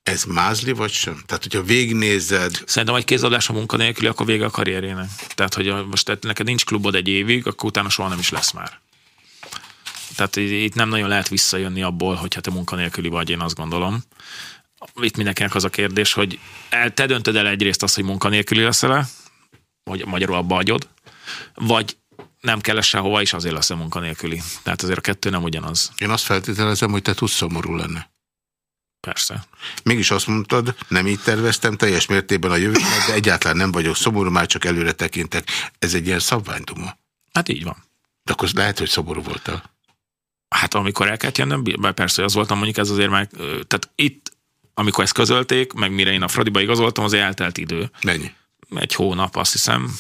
Ez mázli vagy sem? Tehát, hogyha végnézed... Szerintem, egy kézadás a munkanélküli, akkor vége a karrierjének. Tehát, hogy most tehát neked nincs klubod egy évig, akkor utána soha nem is lesz már. Tehát itt nem nagyon lehet visszajönni abból, hogyha te munkanélküli vagy, én azt gondolom itt mindenkinek az a kérdés, hogy el, te döntöd el egyrészt azt, hogy munkanélküli leszel vagy magyarul abba agyod, vagy nem kell sehova, és azért lesz a munkanélküli. Tehát azért a kettő nem ugyanaz. Én azt feltételezem, hogy te tudsz szomorú lenne. Persze. Mégis azt mondtad, nem így terveztem, teljes mértékben a jövőmet, de egyáltalán nem vagyok szomorú, már csak előre tekintek. Ez egy ilyen szabványduma. Hát így van. De akkor lehet, hogy szomorú voltál. Hát amikor el kellett jönnöm, persze az voltam, mondjuk ez azért már, tehát itt amikor ezt közölték, meg mire én a Fradiba igazoltam, az eltelt idő. Mennyi? Egy hónap, azt hiszem.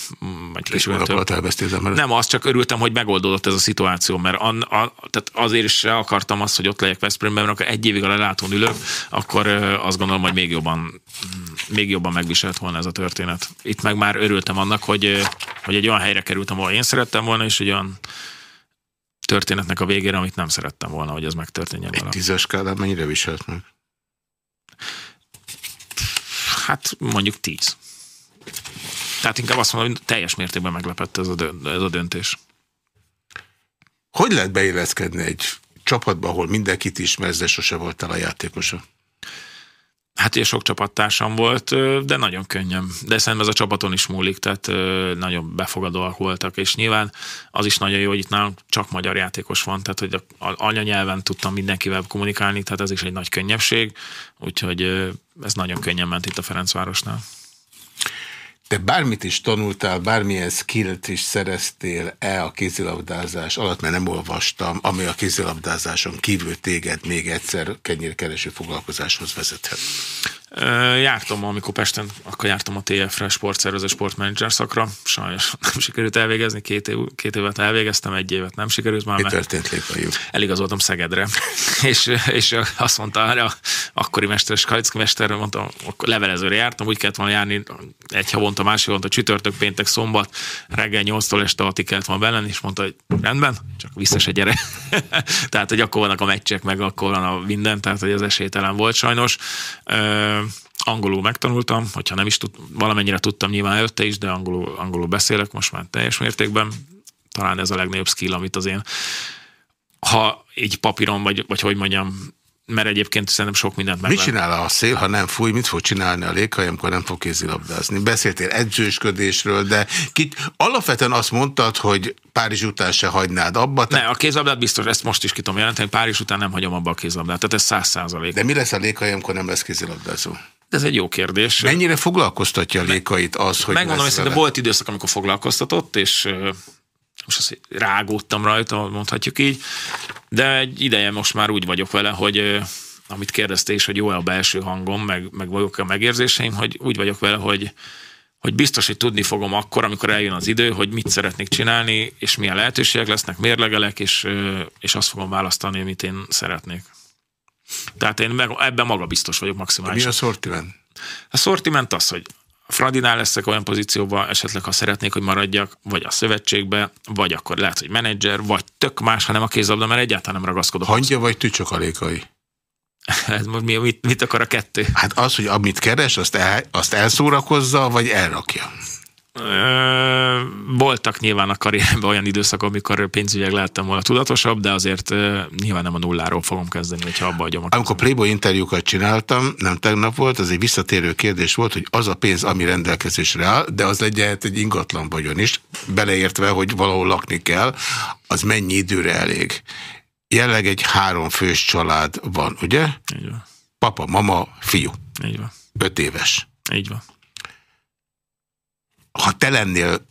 Hónap alatt elvesztél Nem, azt csak örültem, hogy megoldódott ez a szituáció, mert an, a, tehát azért is akartam azt, hogy ott legyek Veszprémben, mert akkor egy évig a lelátón ülök, akkor azt gondolom, hogy még jobban, még jobban megviselt volna ez a történet. Itt meg már örültem annak, hogy, hogy egy olyan helyre kerültem, ahol én szerettem volna, és egy olyan történetnek a végére, amit nem szerettem volna, hogy ez megtörténjen. Egy tízes skálán mennyire viselt meg? Hát mondjuk tíz. Tehát inkább azt mondom, hogy teljes mértékben meglepett ez a, dö ez a döntés. Hogy lehet beilleszkedni egy csapatba, ahol mindenkit ismersz, de sose voltál a játékosa? Hát ugye sok csapattársam volt, de nagyon könnyen. De szerintem ez a csapaton is múlik, tehát nagyon befogadóak voltak, és nyilván az is nagyon jó, hogy itt nálunk csak magyar játékos van, tehát hogy anyanyelven tudtam mindenkivel kommunikálni, tehát ez is egy nagy könnyebbség, úgyhogy ez nagyon könnyen ment itt a Ferencvárosnál. Te bármit is tanultál, bármilyen skillt is szereztél-e a kézilabdázás alatt, mert nem olvastam, ami a kézilabdázáson kívül téged még egyszer kenyérkereső foglalkozáshoz vezethet? Jártam, amikor Pesten, akkor jártam a TF-re, sportszervező, sportmenedzser szakra. Sajnos nem sikerült elvégezni, két, év, két évet elvégeztem, egy évet nem sikerült már. Mi történt Lépajú? Eligazoltam Szegedre. és, és azt mondta arra, akkori mester, Skalicki mester, mondta, akkor levelezőre jártam, úgy kellett volna járni egy havonta, másik havonta, csütörtök, péntek, szombat, reggel 8-tól este 6 kellett volna belen, és mondta, hogy rendben, csak vissza se gyere. tehát, hogy akkor vannak a meccsek, meg akkor van a minden, tehát, hogy az esélytelen volt sajnos angolul megtanultam, hogyha nem is tud, valamennyire tudtam nyilván előtte is, de angolul, angolul beszélek most már teljes mértékben. Talán ez a legnagyobb skill, amit az én, ha így papíron, vagy, vagy hogy mondjam, mert egyébként szerintem sok mindent meg. Mit csinál a szél, ha nem fúj? Mit fog csinálni a léghaj, amikor nem fog kézilabdázni? Beszéltél edzősködésről, de kit, alapvetően azt mondtad, hogy Párizs után se hagynád abba. Ne, a kézlabdát biztos, ezt most is ki tudom jelenteni, Párizs után nem hagyom abba a kézlabdát, tehát ez száz százalék. De mi lesz a léghaj, amikor nem lesz kézilabdázó? Ez egy jó kérdés. Mennyire foglalkoztatja a lékait az, hogy Megmondom, hogy volt időszak, amikor foglalkoztatott, és most azt rágódtam rajta, mondhatjuk így, de egy ideje most már úgy vagyok vele, hogy amit kérdezte is, hogy jó-e a belső hangom, meg, meg vagyok a megérzéseim, hogy úgy vagyok vele, hogy, hogy biztos, hogy tudni fogom akkor, amikor eljön az idő, hogy mit szeretnék csinálni, és milyen lehetőségek lesznek, mérlegelek, és, és azt fogom választani, amit én szeretnék. Tehát én meg, ebben maga biztos vagyok maximálisan. Mi a szortiment? A szortiment az, hogy Fradinál leszek olyan pozícióban, esetleg ha szeretnék, hogy maradjak, vagy a szövetségbe, vagy akkor lehet, hogy menedzser, vagy tök más, hanem a kézlabda, mert egyáltalán nem ragaszkodok. Hangja vagy tücsökalékai? Ez most mi, mit, mit akar a kettő? Hát az, hogy amit keres, azt, el, azt elszórakozza, vagy elrakja? Voltak nyilván a karrieremben olyan időszak, amikor pénzügyek lehettem volna tudatosabb, de azért nyilván nem a nulláról fogom kezdeni, hogyha abba hagyom. Amikor Playboy interjúkat csináltam, nem tegnap volt, az egy visszatérő kérdés volt, hogy az a pénz, ami rendelkezésre áll, de az legyen egy ingatlan vagyon is, beleértve, hogy valahol lakni kell, az mennyi időre elég. Jelenleg egy háromfős család van, ugye? Így van. Papa, mama, fiú. Így van. Öt éves. Így van ha te lennél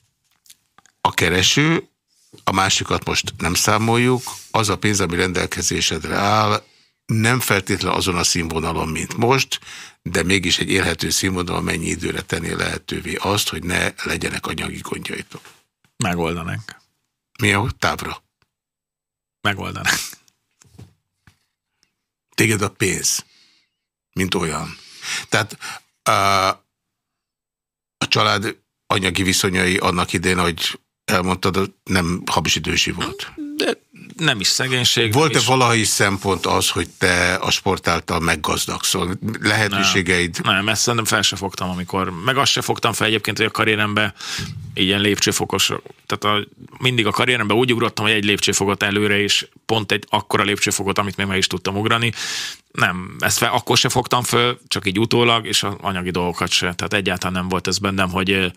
a kereső, a másikat most nem számoljuk, az a pénz, ami rendelkezésedre áll, nem feltétlenül azon a színvonalon, mint most, de mégis egy élhető színvonalon mennyi időre tenni lehetővé azt, hogy ne legyenek anyagi gondjaitok. Megoldanánk. Milyen távra? Megoldanánk. Téged a pénz, mint olyan. Tehát a, a család anyagi viszonyai annak idén, hogy elmondtad, nem habsidősi volt. Nem is szegénység. Volt-e valahogy szempont az, hogy te a sport által meggazdagszol? Lehetőségeid? Nem, nem, ezt szerintem fel se fogtam, amikor, meg azt se fogtam fel egyébként, hogy a karrierembe ilyen lépcsőfokos, tehát a, mindig a karrieremben úgy ugrottam, hogy egy lépcsőfokot előre, és pont egy akkora lépcsőfokot, amit még meg is tudtam ugrani. Nem, ezt fel, akkor se fogtam föl, csak így utólag, és az anyagi dolgokat se. Tehát egyáltalán nem volt ez bennem, hogy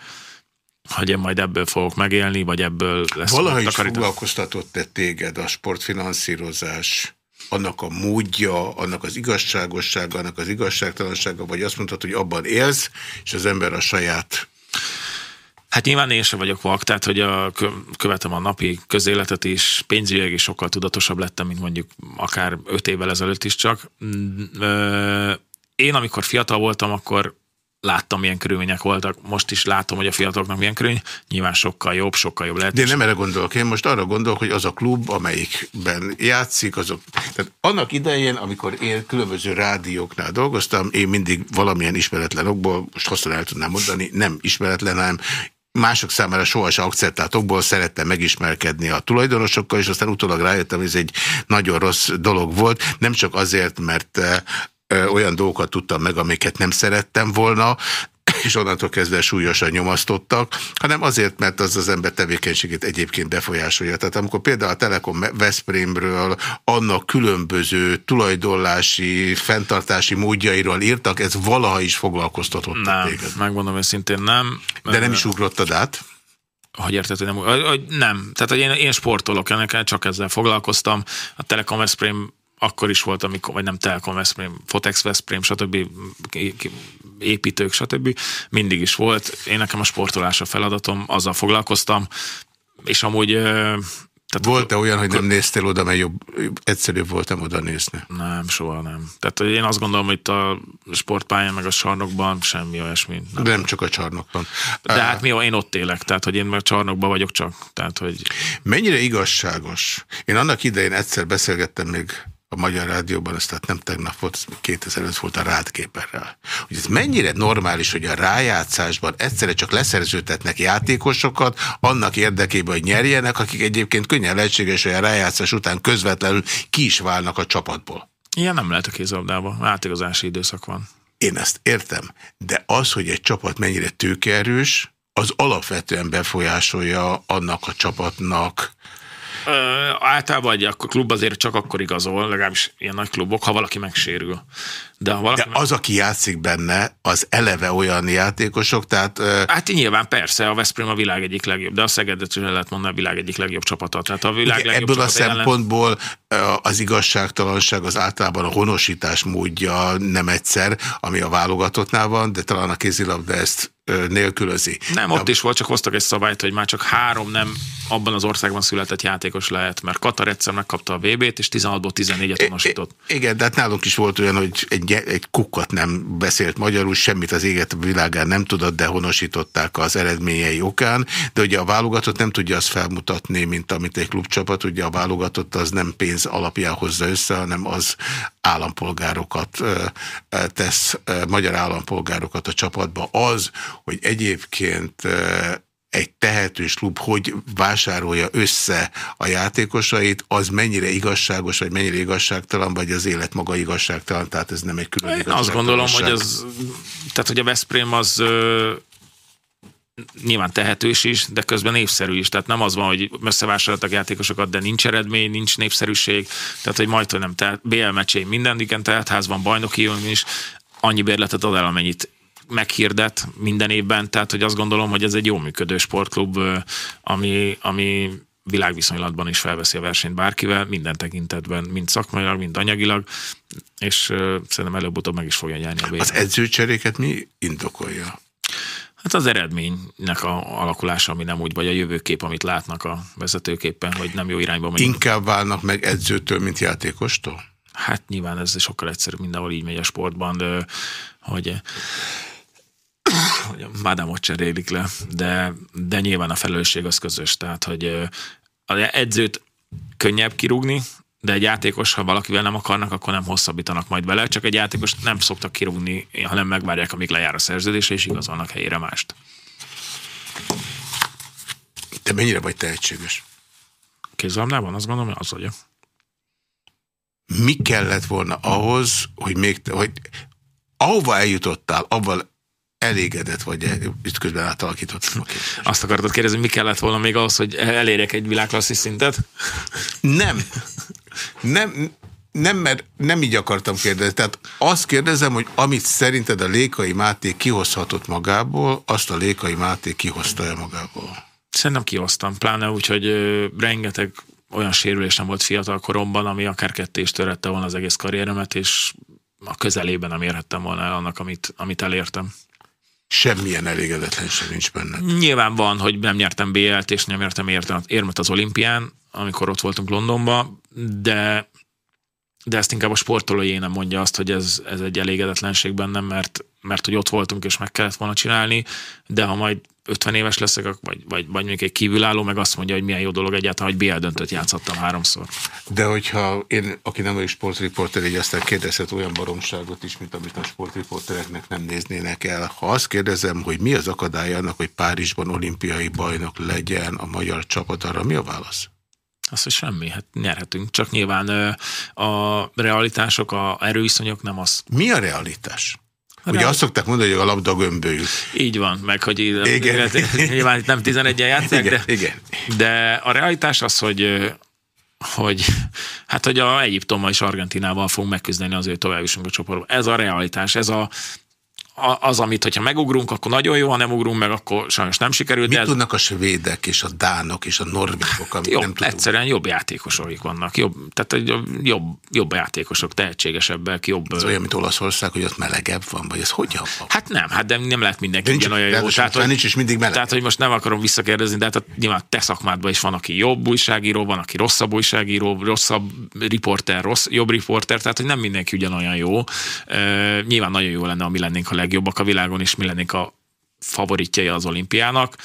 hogy én majd ebből fogok megélni, vagy ebből lesz Valahogy is foglalkoztatott-e téged a sportfinanszírozás, annak a módja, annak az igazságossága, annak az igazságtalansága, vagy azt mondtad, hogy abban élsz, és az ember a saját Hát nyilván én sem vagyok vak, tehát hogy a, követem a napi közéletet is, pénzügyileg is sokkal tudatosabb lettem, mint mondjuk akár öt évvel ezelőtt is csak. Mm, én amikor fiatal voltam, akkor láttam, milyen körülmények voltak, most is látom, hogy a fiataloknak milyen körülmény, nyilván sokkal jobb, sokkal jobb lehet. De én nem erre gondolok, én most arra gondolok, hogy az a klub, amelyikben játszik, azok... Tehát annak idején, amikor én különböző rádióknál dolgoztam, én mindig valamilyen ismeretlen okból, most hosszan el tudnám mondani, nem ismeretlen, hanem mások számára sohasem akceptáltokból szerettem megismerkedni a tulajdonosokkal, és aztán utólag rájöttem, hogy ez egy nagyon rossz dolog volt, nem csak azért, mert olyan dolgokat tudtam meg, amiket nem szerettem volna, és onnantól kezdve súlyosan nyomasztottak, hanem azért, mert az az ember tevékenységét egyébként befolyásolja. Tehát amikor például a Telekom Veszprémről annak különböző tulajdonlási, fenntartási módjairól írtak, ez valaha is foglalkoztatott Nem, téged. megmondom őszintén nem. De nem is ugrottad át? hogy érted, hogy nem, hogy nem. Tehát, hogy én, én sportolok, ennek csak ezzel foglalkoztam. A Telekom Veszprém akkor is volt, amikor, vagy nem Telkom Veszprém, Fotex Veszprém, stb. építők, stb. Mindig is volt. Én nekem a sportolás a feladatom, azzal foglalkoztam, és amúgy tehát Volt-e olyan, hogy nem néztél oda, mert jobb, egyszerűbb voltam oda nézni? Nem, soha nem. Tehát én azt gondolom, hogy itt a sportpályán meg a csarnokban semmi olyasmi. Nem, nem csak a csarnokban. De hát mi, én ott élek, tehát hogy én meg csarnokban vagyok csak. Tehát, hogy... Mennyire igazságos? Én annak idején egyszer beszélgettem még a Magyar Rádióban, ez tehát nem tegnap volt, 2005 volt a rádképerrel. Hogy ez mennyire normális, hogy a rájátszásban egyszerre csak leszerzőtetnek játékosokat, annak érdekében, hogy nyerjenek, akik egyébként könnyen lehetséges, hogy a rájátszás után közvetlenül ki is válnak a csapatból. Ilyen nem lehet a kézabdában, átigazási időszak van. Én ezt értem, de az, hogy egy csapat mennyire tőkerős, az alapvetően befolyásolja annak a csapatnak Ö, általában egy klub azért csak akkor igazol, legalábbis ilyen nagy klubok, ha valaki megsérül. De, valaki De az, aki játszik benne, az eleve olyan játékosok, tehát... Hát nyilván persze, a Veszprém a világ egyik legjobb, de a Szegedet is lehet mondani a világ egyik legjobb csapata. Tehát a világ legjobb ebből a szempontból ellen... az igazságtalanság az általában a honosítás módja nem egyszer, ami a válogatottnál van, de talán a kézilabda ezt nélkülözi. Nem, ott is volt, csak hoztak egy szabályt, hogy már csak három nem abban az országban született játékos lehet, mert Katar egyszer megkapta a VB-t, és 16-ból 14-et honosított. Igen, de hát nálunk is volt olyan, hogy egy, egy kukat nem beszélt magyarul, semmit az éget világán nem tudott, de honosították az eredményei okán, de ugye a válogatott nem tudja azt felmutatni, mint amit egy klubcsapat, ugye a válogatott az nem pénz alapján hozza össze, hanem az állampolgárokat tesz, magyar állampolgárokat a csapatba. Az, hogy egyébként egy tehetős klub hogy vásárolja össze a játékosait, az mennyire igazságos, vagy mennyire igazságtalan, vagy az élet maga igazságtalan, tehát ez nem egy külön Én azt gondolom, hogy az, tehát hogy a Veszprém az ö, nyilván tehetős is, de közben népszerű is. Tehát nem az van, hogy összevásároltak játékosokat, de nincs eredmény, nincs népszerűség. Tehát, hogy majd, hogy nem, tehát BL meccsén minden, igen, tehát házban bajnoki is, annyi bérletet ad el, amennyit meghirdet minden évben, tehát hogy azt gondolom, hogy ez egy jó működő sportklub, ami, ami világviszonylatban is felveszi a versenyt bárkivel, minden tekintetben, mind szakmailag, mind anyagilag, és szerintem előbb-utóbb meg is fogja nyerni a BL. Az edzőcseréket mi indokolja? Hát az eredménynek a alakulása, ami nem úgy, vagy a jövőkép, amit látnak a vezetőképpen, hogy nem jó irányba megy. Inkább válnak meg edzőtől, mint játékostól? Hát nyilván ez sokkal egyszerűbb, mindenhol így megy a sportban, de hogy hogy mádámot cserélik le, de, de nyilván a felelősség az közös, tehát hogy az edzőt könnyebb kirúgni, de egy játékos, ha valakivel nem akarnak, akkor nem hosszabbítanak majd vele, csak egy játékos nem szoktak kirúgni, hanem megvárják, amíg lejár a szerződés, és igazolnak helyére mást. Te mennyire vagy tehetséges? Kézzelabdában azt gondolom, hogy az vagyok. Mi kellett volna ahhoz, hogy még, hogy ahova eljutottál, avval elégedett vagy, itt közben átalakítottam. Azt akartad kérdezni, mi kellett volna még ahhoz, hogy elérjek egy világklasszis szintet? Nem. Nem, nem, mert nem így akartam kérdezni. Tehát azt kérdezem, hogy amit szerinted a Lékai Máté kihozhatott magából, azt a Lékai Máté kihozta-e magából? Szerintem kihoztam, pláne úgy, hogy rengeteg olyan sérülés nem volt fiatal koromban, ami akár kettést törette volna az egész karrieremet, és a közelében nem érhettem volna el annak, amit, amit elértem semmilyen elégedetlenség nincs benne. Nyilván van, hogy nem nyertem BL-t, és nem nyertem érmet az olimpián, amikor ott voltunk Londonban, de, de ezt inkább a sportolói nem mondja azt, hogy ez, ez egy elégedetlenség bennem, mert, mert hogy ott voltunk, és meg kellett volna csinálni, de ha majd 50 éves leszek, vagy, vagy, vagy még egy kívülálló, meg azt mondja, hogy milyen jó dolog egyáltalán, hogy BL döntött játszottam háromszor. De hogyha én, aki nem vagyok sportriporter, így aztán kérdezhet olyan baromságot is, mint amit a sportriportereknek nem néznének el. Ha azt kérdezem, hogy mi az akadály annak, hogy Párizsban olimpiai bajnok legyen a magyar csapat, arra mi a válasz? Azt, hogy semmi, hát nyerhetünk. Csak nyilván a realitások, a erőviszonyok nem az. Mi a realitás? Ugye azt szokták mondani, hogy a labda gömbölyű. Így van, meg hogy igen. nyilván itt nem 11 en játszák, igen, de, igen. de a realitás az, hogy hogy hát, hogy a Egyiptommal és Argentinával fogunk megküzdeni az ő tovább a csoportba. Ez a realitás, ez a, az, amit, hogyha megugrunk, akkor nagyon jó, ha nem ugrunk meg, akkor sajnos nem sikerült. Mit de ez... tudnak a svédek és a dánok és a norvégok, amit jobb, nem tudunk? Egyszerűen jobb játékosok vannak, jobb, tehát jobb, jobb játékosok, tehetségesebbek, jobb... Ez olyan, mint Olaszország, hogy ott melegebb van, vagy ez hogyan van? Hát nem, hát de nem lehet mindenki nincs, ugyanolyan jó. Tehát, hogy, nincs is mindig meleg. Tehát, hogy most nem akarom visszakérdezni, de hát nyilván te szakmádban is van, aki jobb újságíró, van, aki rosszabb újságíró, rosszabb riporter, rossz, jobb riporter, tehát, hogy nem mindenki ugyanolyan jó. Uh, nyilván nagyon jó lenne, ha mi lennénk a legjobbak a világon, és mi lennénk a favoritjai az olimpiának,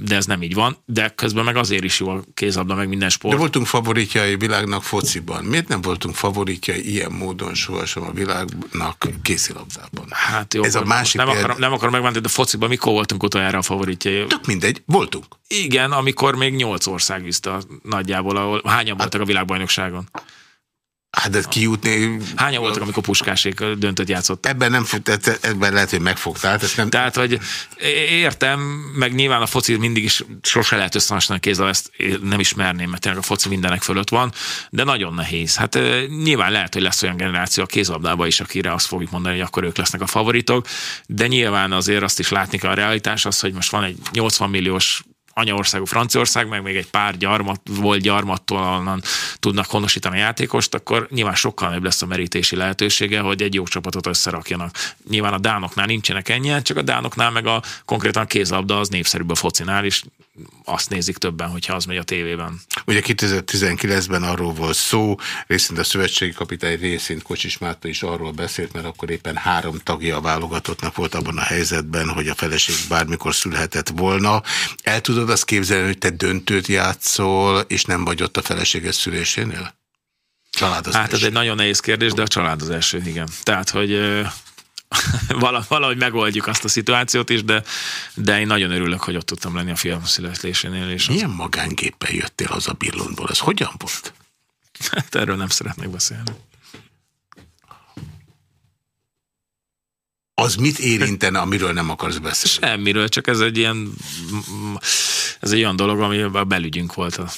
de ez nem így van, de közben meg azért is jó a kézabda, meg minden sport. De voltunk favoritjai világnak fociban. Miért nem voltunk favoritjai ilyen módon sohasem a világnak kézilabdában? Hát jó, ez a másik nem, akarom, nem akarom megmondani, de fociban mikor voltunk utoljára a favoritjai? Tök mindegy, voltunk. Igen, amikor még nyolc ország vissza nagyjából, ahol hányan hát, voltak a világbajnokságon? Hát de kijutni... Hányan voltak, amikor puskásék döntött játszott? Ebben nem tehát ebben lehet, hogy megfogtál. Tehát, nem... tehát, hogy értem, meg nyilván a foci mindig is sose lehet összehasonlítani kézzel, ezt nem ismerném, mert tényleg a foci mindenek fölött van, de nagyon nehéz. Hát nyilván lehet, hogy lesz olyan generáció a kézlabdában is, akire azt fogjuk mondani, hogy akkor ők lesznek a favoritok, de nyilván azért azt is látni kell a realitás az, hogy most van egy 80 milliós anyaországú Franciaország, meg még egy pár gyarmat, volt gyarmattól, onnan tudnak honosítani a játékost, akkor nyilván sokkal nagyobb lesz a merítési lehetősége, hogy egy jó csapatot összerakjanak. Nyilván a dánoknál nincsenek ennyien, csak a dánoknál meg a konkrétan a kézlabda az népszerűbb a focinál, és azt nézik többen, hogyha az megy a tévében. Ugye 2019-ben arról volt szó, részint a szövetségi kapitány részint Kocsis Márta is arról beszélt, mert akkor éppen három tagja a válogatottnak volt abban a helyzetben, hogy a feleség bármikor szülhetett volna. El tudod azt képzelni, hogy te döntőt játszol, és nem vagy ott a feleséges szülésénél? Család az hát ez egy nagyon nehéz kérdés, de a család az első, igen. Tehát, hogy valahogy megoldjuk azt a szituációt is, de, de én nagyon örülök, hogy ott tudtam lenni a fiam születésénél. És Milyen az... magángéppel jöttél haza Billonból? Ez hogyan volt? Hát erről nem szeretnék beszélni. Az mit érintene, amiről nem akarsz beszélni? Semmiről, csak ez egy ilyen ez egy olyan dolog, ami a belügyünk volt a,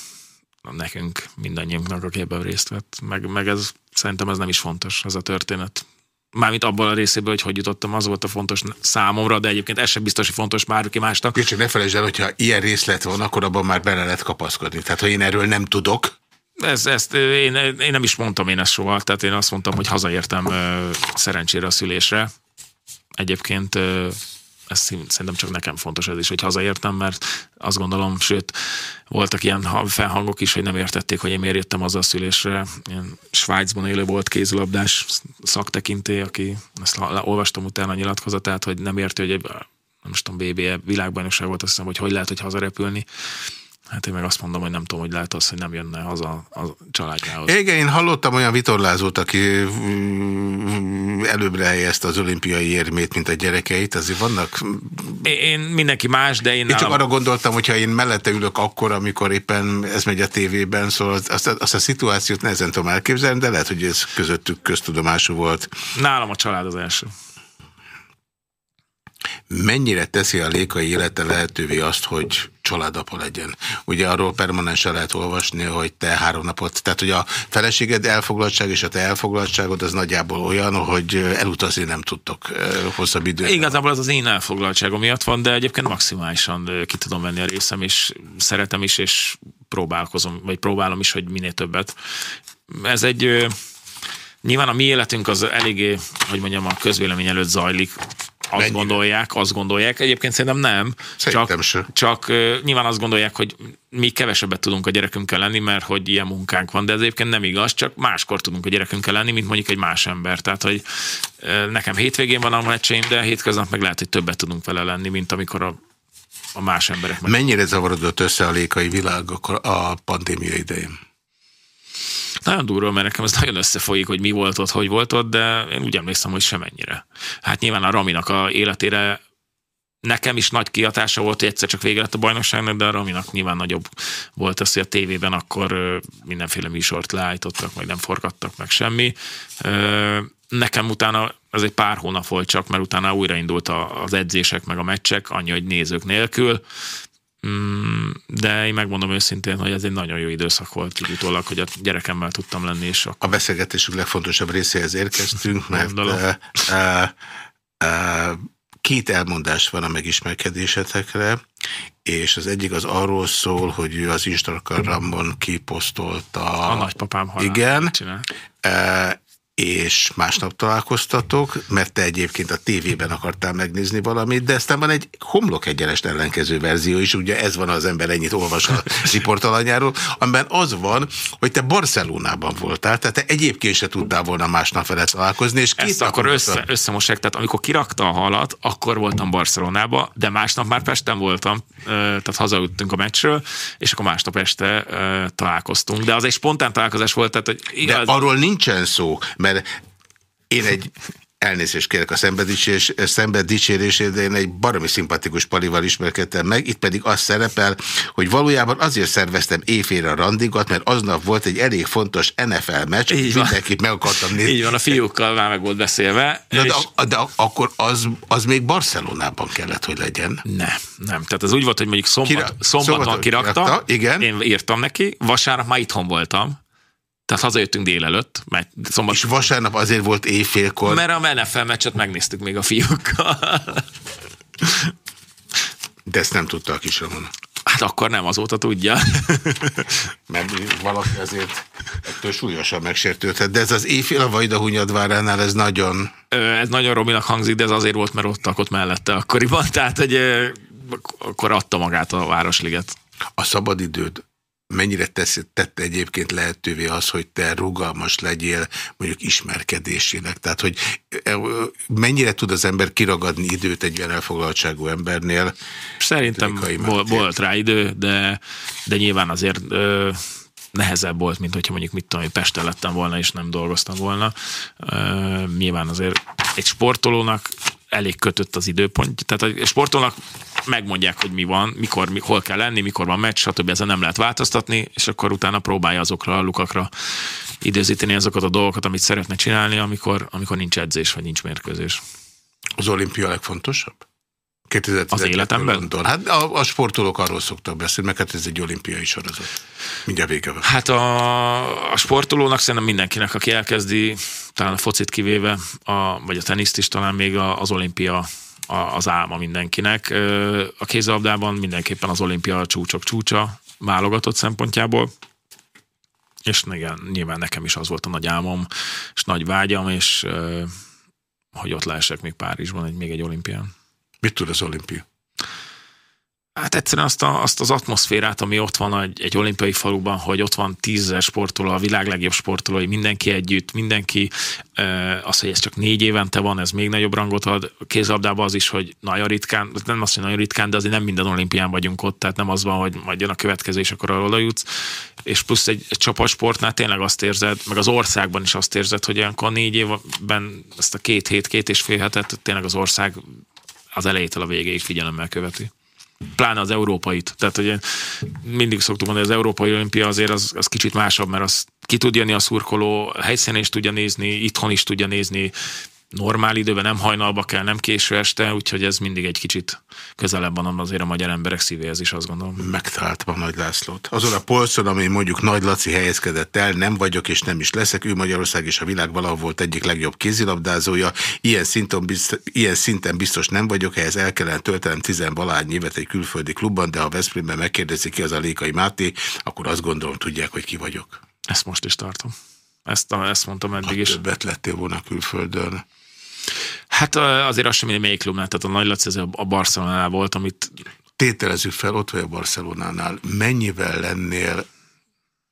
a nekünk, mindannyiunknak, aki ebben részt vett. Meg, meg ez szerintem ez nem is fontos, ez a történet mármint abban a részéből, hogy hogy jutottam, az volt a fontos számomra, de egyébként ez sem biztos, hogy fontos bárki másnak. Csak ne felejtsd el, hogyha ilyen részlet van, akkor abban már bele lehet kapaszkodni. Tehát, ha én erről nem tudok, ez, ezt én, én nem is mondtam én ezt soha, tehát én azt mondtam, hogy hazaértem szerencsére a szülésre. Egyébként ez szerintem csak nekem fontos ez is, hogy hazaértem, mert azt gondolom, sőt, voltak ilyen felhangok is, hogy nem értették, hogy én miért jöttem haza a szülésre. Ilyen Svájcban élő volt kézilabdás szaktekinté, aki, ezt olvastam utána a nyilatkozatát, hogy nem érti, hogy egy nem tudom, BBE világbajnokság volt, azt hiszem, hogy hogy lehet, hogy hazarepülni. Hát én meg azt mondom, hogy nem tudom, hogy lehet az, hogy nem jönne haza a családjához. Igen, én hallottam olyan vitorlázót, aki mm, előbbre helyezte az olimpiai érmét, mint a gyerekeit, azért vannak... Én mindenki más, de én... Én csak arra gondoltam, hogyha én mellette ülök akkor, amikor éppen ez megy a tévében, szóval azt, azt a szituációt nehezen tudom elképzelni, de lehet, hogy ez közöttük köztudomású volt. Nálam a család az első. Mennyire teszi a lékai élete lehetővé azt, hogy családapa legyen? Ugye arról permanensen lehet olvasni, hogy te három napot, tehát hogy a feleséged elfoglaltság és a te elfoglaltságod az nagyjából olyan, hogy elutazni nem tudtok hosszabb időre. Igazából az az én elfoglaltságom miatt van, de egyébként maximálisan ki tudom venni a részem, és szeretem is, és próbálkozom, vagy próbálom is, hogy minél többet. Ez egy Nyilván a mi életünk az eléggé, hogy mondjam, a közvélemény előtt zajlik, azt Mennyire? gondolják, azt gondolják. Egyébként szerintem nem. Szerintem csak, csak uh, nyilván azt gondolják, hogy mi kevesebbet tudunk a gyerekünkkel lenni, mert hogy ilyen munkánk van, de ez egyébként nem igaz, csak máskor tudunk a gyerekünkkel lenni, mint mondjuk egy más ember. Tehát, hogy uh, nekem hétvégén van a meccseim, de hétköznap meg lehet, hogy többet tudunk vele lenni, mint amikor a, a más emberek. Mennyire zavarodott össze a lékai világ a pandémia idején? Nagyon durva, mert nekem ez nagyon összefolyik, hogy mi volt ott, hogy volt ott, de én úgy emlékszem, hogy semennyire. Hát nyilván a Raminak a életére nekem is nagy kiatása volt, hogy egyszer csak vége lett a bajnokságnak, de a Raminak nyilván nagyobb volt az, hogy a tévében akkor mindenféle műsort leállítottak, vagy nem forgattak meg semmi. nekem utána ez egy pár hónap volt csak, mert utána újraindult az edzések, meg a meccsek, annyi, hogy nézők nélkül, mm, de én megmondom őszintén, hogy ez egy nagyon jó időszak volt így utólag, hogy a gyerekemmel tudtam lenni. És akkor... A beszélgetésünk legfontosabb részéhez érkeztünk, mert uh, uh, uh, két elmondás van a megismerkedésetekre, és az egyik az arról szól, hogy ő az Instagramon kiposztolta... A nagypapám halál. Igen és másnap találkoztatok, mert te egyébként a tévében akartál megnézni valamit, de aztán van egy homlok egyenest ellenkező verzió is, ugye ez van az ember ennyit olvas a riportalanyáról, amiben az van, hogy te Barcelonában voltál, tehát te egyébként se tudtál volna másnap vele találkozni, és két Ezt akkor össze, összemosek, tehát amikor kirakta a halat, akkor voltam Barcelonába, de másnap már Pesten voltam, tehát hazaüttünk a meccsről, és akkor másnap este találkoztunk. De az egy spontán találkozás volt, tehát hogy igaz... De arról nincsen szó, mert mert én egy elnézést kérek a szenveddicsérés, szenveddicsérését, de én egy baromi szimpatikus palival ismerkedtem meg, itt pedig az szerepel, hogy valójában azért szerveztem éjfélre a randigat, mert aznap volt egy elég fontos NFL meccs, Így mindenkit meg akartam nézni. Így van, a fiúkkal már meg volt beszélve. De, és... de, de akkor az, az még Barcelonában kellett, hogy legyen. Nem, nem. Tehát az úgy volt, hogy mondjuk szombat, Kira, szombaton kirakta, kirakta, igen. én írtam neki, vasárnap már itthon voltam, tehát hazajöttünk délelőtt. Mert szombat... És vasárnap azért volt éjfélkor. Mert a NFL meccset megnéztük még a fiúkkal. De ezt nem tudta a kis Ramona. Hát akkor nem, azóta tudja. Mert valaki azért ettől súlyosan megsértődhet. De ez az éjfél a Vajdahunyadváránál, ez nagyon... Ez nagyon rominak hangzik, de ez azért volt, mert ott lakott mellette akkoriban. Tehát, hogy akkor adta magát a Városliget. A szabadidőd mennyire tesz, tette egyébként lehetővé az, hogy te rugalmas legyél mondjuk ismerkedésének? Tehát, hogy e, mennyire tud az ember kiragadni időt egy ilyen elfoglaltságú embernél? Szerintem volt rá idő, de, de nyilván azért ö, nehezebb volt, mint hogyha mondjuk mit tudom, hogy Pesten lettem volna, és nem dolgoztam volna. Ö, nyilván azért egy sportolónak elég kötött az időpont. Tehát a sportolnak megmondják, hogy mi van, mikor, mi, hol kell lenni, mikor van meccs, stb. Ezen nem lehet változtatni, és akkor utána próbálja azokra a lukakra időzíteni azokat a dolgokat, amit szeretne csinálni, amikor, amikor nincs edzés, vagy nincs mérkőzés. Az olimpia legfontosabb? Az életemben? London. Hát a, a sportolók arról szoktak beszélni, mert hát ez egy olimpiai sorozat. Mindjárt vége van. Hát a, a sportolónak szerintem mindenkinek, aki elkezdi, talán a focit kivéve, a, vagy a teniszt is talán még a, az olimpia a, az álma mindenkinek. A kézilabdában mindenképpen az olimpia csúcsok csúcsa válogatott szempontjából. És igen, nyilván nekem is az volt a nagy álmom, és nagy vágyam, és hogy ott lehessek még Párizsban, egy, még egy olimpián. Mit tud az olimpia? Hát egyszerűen azt, a, azt az atmoszférát, ami ott van egy, egy olimpiai faluban, hogy ott van tízezer sportoló, a világ legjobb sportolói, mindenki együtt, mindenki, az, hogy ez csak négy évente van, ez még nagyobb rangot ad. Kézlabdában az is, hogy nagyon ritkán, nem azt, hogy nagyon ritkán, de azért nem minden olimpián vagyunk ott, tehát nem az van, hogy majd jön a következő, és akkor oda jutsz. És plusz egy, egy csapatsportnál tényleg azt érzed, meg az országban is azt érzed, hogy ilyenkor négy évben ezt a két hét, két és fél hetet tényleg az ország az elejétől a végéig figyelemmel követi pláne az európait. Tehát ugye mindig szoktuk mondani, hogy az európai olimpia azért az, az kicsit másabb, mert az ki tud jönni a szurkoló, helyszínen is tudja nézni, itthon is tudja nézni, normál időben, nem hajnalba kell, nem késő este, úgyhogy ez mindig egy kicsit közelebb van azért a magyar emberek szívéhez is, azt gondolom. Megtaláltam a Nagy Lászlót. Azon a polcon, ami mondjuk Nagy Laci helyezkedett el, nem vagyok és nem is leszek, ő Magyarország és a világ valahol volt egyik legjobb kézilabdázója, ilyen szinten, biztos, ilyen szinten biztos nem vagyok, ehhez el kellene töltenem tizenvalány évet egy külföldi klubban, de ha Veszprémben megkérdezik ki az a Lékai Máté, akkor azt gondolom tudják, hogy ki vagyok. Ezt most is tartom. Ezt, ezt mondtam eddig ha is. többet lettél volna külföldön. Hát azért az sem mindegy, melyik klubnál, tehát a Nagy Laci ez a Barcelonánál volt, amit... Tételezzük fel, ott vagy a Barcelonánál. Mennyivel lennél,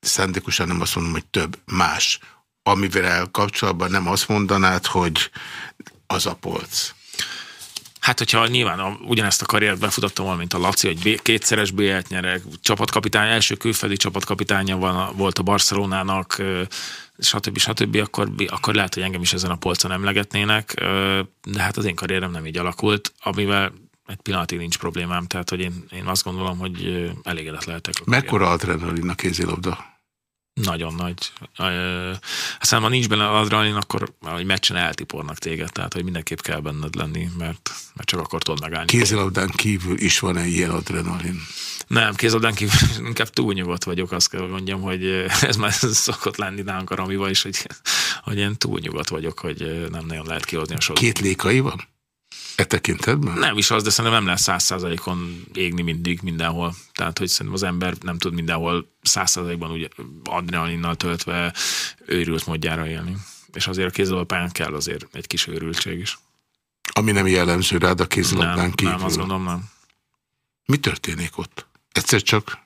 szándékosan nem azt mondom, hogy több, más, amivel kapcsolatban nem azt mondanád, hogy az a polc. Hát, hogyha nyilván a, ugyanezt a karriert befutottam volna, mint a Laci, hogy kétszeres B-et nyerek, csapatkapitány, első külföldi csapatkapitánya van, volt a Barcelonának, stb. stb., akkor, akkor lehet, hogy engem is ezen a polcon emlegetnének, de hát az én karrierem nem így alakult, amivel egy pillanatig nincs problémám, tehát hogy én, én azt gondolom, hogy elégedett lehetek. Mekkora adrenalin a kézilabda? Nagyon nagy. Aztán ha nincs benne adrenalin, akkor egy meccsen eltipornak téged, tehát hogy mindenképp kell benned lenni, mert, mert csak akkor tudod megállni. Kézilabdán kívül is van-e ilyen adrenalin? Nem, kézilabdán kívül inkább túl nyugodt vagyok, azt kell mondjam, hogy ez már szokott lenni nálunk a Ramival is, hogy, hogy én túl nyugodt vagyok, hogy nem nagyon lehet kihozni a sorot. Két lékai van? E tekintetben? Nem is az, de szerintem nem lehet száz százalékon égni mindig, mindenhol. Tehát, hogy szerintem az ember nem tud mindenhol száz százalékban úgy adrenalinnal töltve őrült módjára élni. És azért a kézilabdapályán kell azért egy kis őrültség is. Ami nem jellemző rád a kézilabdán kívül? Nem, azt gondolom nem. Mi történik ott? Egyszer csak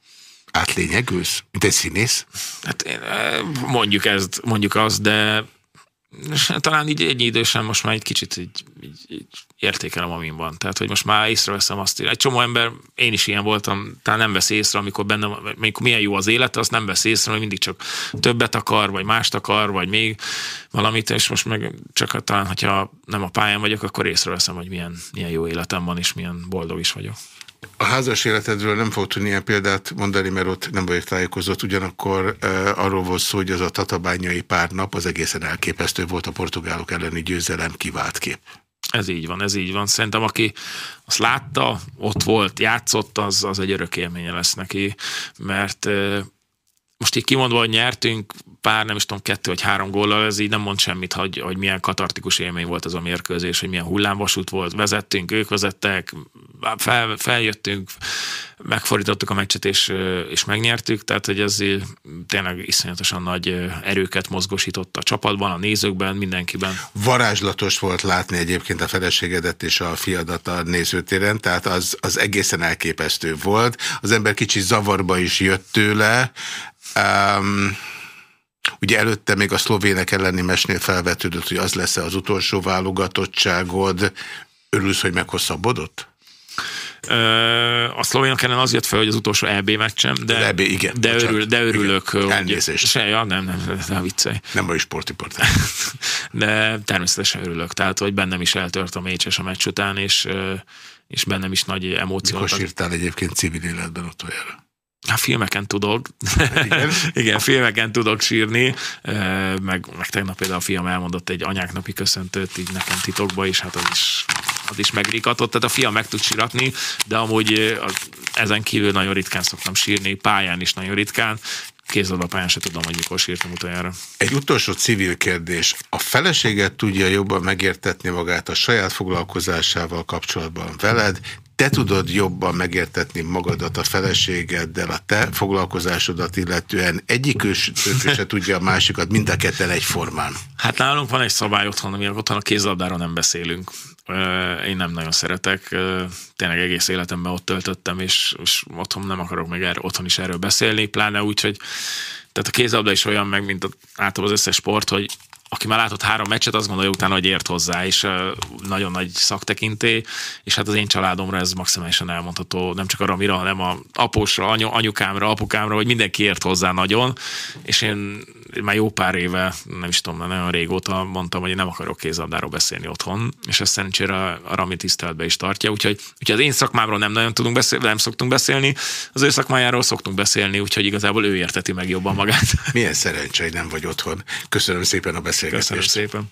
átlényegülsz, mint egy színész? Hát én, eh, mondjuk ezt, mondjuk azt, de talán így egy idősen most már egy kicsit így, így, így értékelem, amin van. Tehát, hogy most már észreveszem azt, hogy egy csomó ember, én is ilyen voltam, talán nem vesz észre, amikor benne, amikor milyen jó az élete, azt nem vesz észre, hogy mindig csak többet akar, vagy mást akar, vagy még valamit, és most meg csak talán, hogyha nem a pályán vagyok, akkor észreveszem, hogy milyen, milyen jó életem van, és milyen boldog is vagyok. A házas életedről nem fog tudni ilyen példát mondani, mert ott nem vagyok tájékozott, ugyanakkor e, arról volt szó, hogy az a tatabányai pár nap az egészen elképesztő volt a portugálok elleni győzelem kivált kép. Ez így van, ez így van. Szerintem aki azt látta, ott volt, játszott, az, az egy örök élménye lesz neki, mert e, most így kimondva, hogy nyertünk pár, nem is tudom, kettő vagy három góllal, ez így nem mond semmit, hogy, hogy milyen katartikus élmény volt az a mérkőzés, hogy milyen hullámvasút volt, vezettünk, ők vezettek, fel, feljöttünk, megfordítottuk a meccset és, és megnyertük, tehát hogy ez tényleg iszonyatosan nagy erőket mozgosított a csapatban, a nézőkben, mindenkiben. Varázslatos volt látni egyébként a feleségedet és a fiadat a nézőtéren, tehát az, az egészen elképesztő volt. Az ember kicsit zavarba is jött tőle, Um, ugye előtte még a szlovének elleni mesnél felvetődött, hogy az lesz -e az utolsó válogatottságod. Örülsz, hogy meghosszabbodott? A szlovénok ellen az jött fel, hogy az utolsó EB meccsem, de, EB, igen, de, örül, de örülök. Igen. Elnézést. Se, ja, nem, nem, nem viccelj. Nem vagy sportiportál. de természetesen örülök. Tehát, hogy bennem is eltört a mécses a meccs után, és, és bennem is nagy emóció. Mikor sírtál egyébként civil életben utoljára? Hát filmeken tudok. Igen? Igen, filmeken tudok sírni, meg, meg tegnap például a fiam elmondott egy anyák napi köszöntőt így nekem titokba, és hát az is, az is megrikatott, tehát a fiam meg tud síratni, de amúgy az, ezen kívül nagyon ritkán szoktam sírni, pályán is nagyon ritkán, kézladapályán se tudom, hogy mikor sírtam utoljára. Egy utolsó civil kérdés. A feleséget tudja jobban megértetni magát a saját foglalkozásával kapcsolatban veled, te tudod jobban megértetni magadat a feleségeddel, a te foglalkozásodat illetően egyikős se tudja a másikat, mind a ketten egyformán. Hát nálunk van egy szabály otthon, ami otthon a kézlabdáról nem beszélünk. Én nem nagyon szeretek, tényleg egész életemben ott töltöttem, és, és otthon nem akarok meg erről, otthon is erről beszélni, pláne úgy, hogy tehát a kézlabda is olyan meg, mint általában az összes sport, hogy aki már látott három meccset, azt gondolja utána, hogy ért hozzá, és nagyon nagy szaktekinté, és hát az én családomra ez maximálisan elmondható, nem csak a Ramira, hanem a apósra, anyu, anyukámra, apukámra, hogy mindenki ért hozzá nagyon, és én már jó pár éve, nem is tudom, nagyon régóta mondtam, hogy én nem akarok kézabdáról beszélni otthon, és ezt szerencsére a Rami tiszteletbe is tartja, úgyhogy, úgyhogy az én szakmámról nem nagyon tudunk beszélni, nem szoktunk beszélni, az ő szakmájáról szoktunk beszélni, úgyhogy igazából ő érteti meg jobban magát. Milyen szerencsé, hogy nem vagy otthon. Köszönöm szépen a beszélgetést. Köszönöm szépen.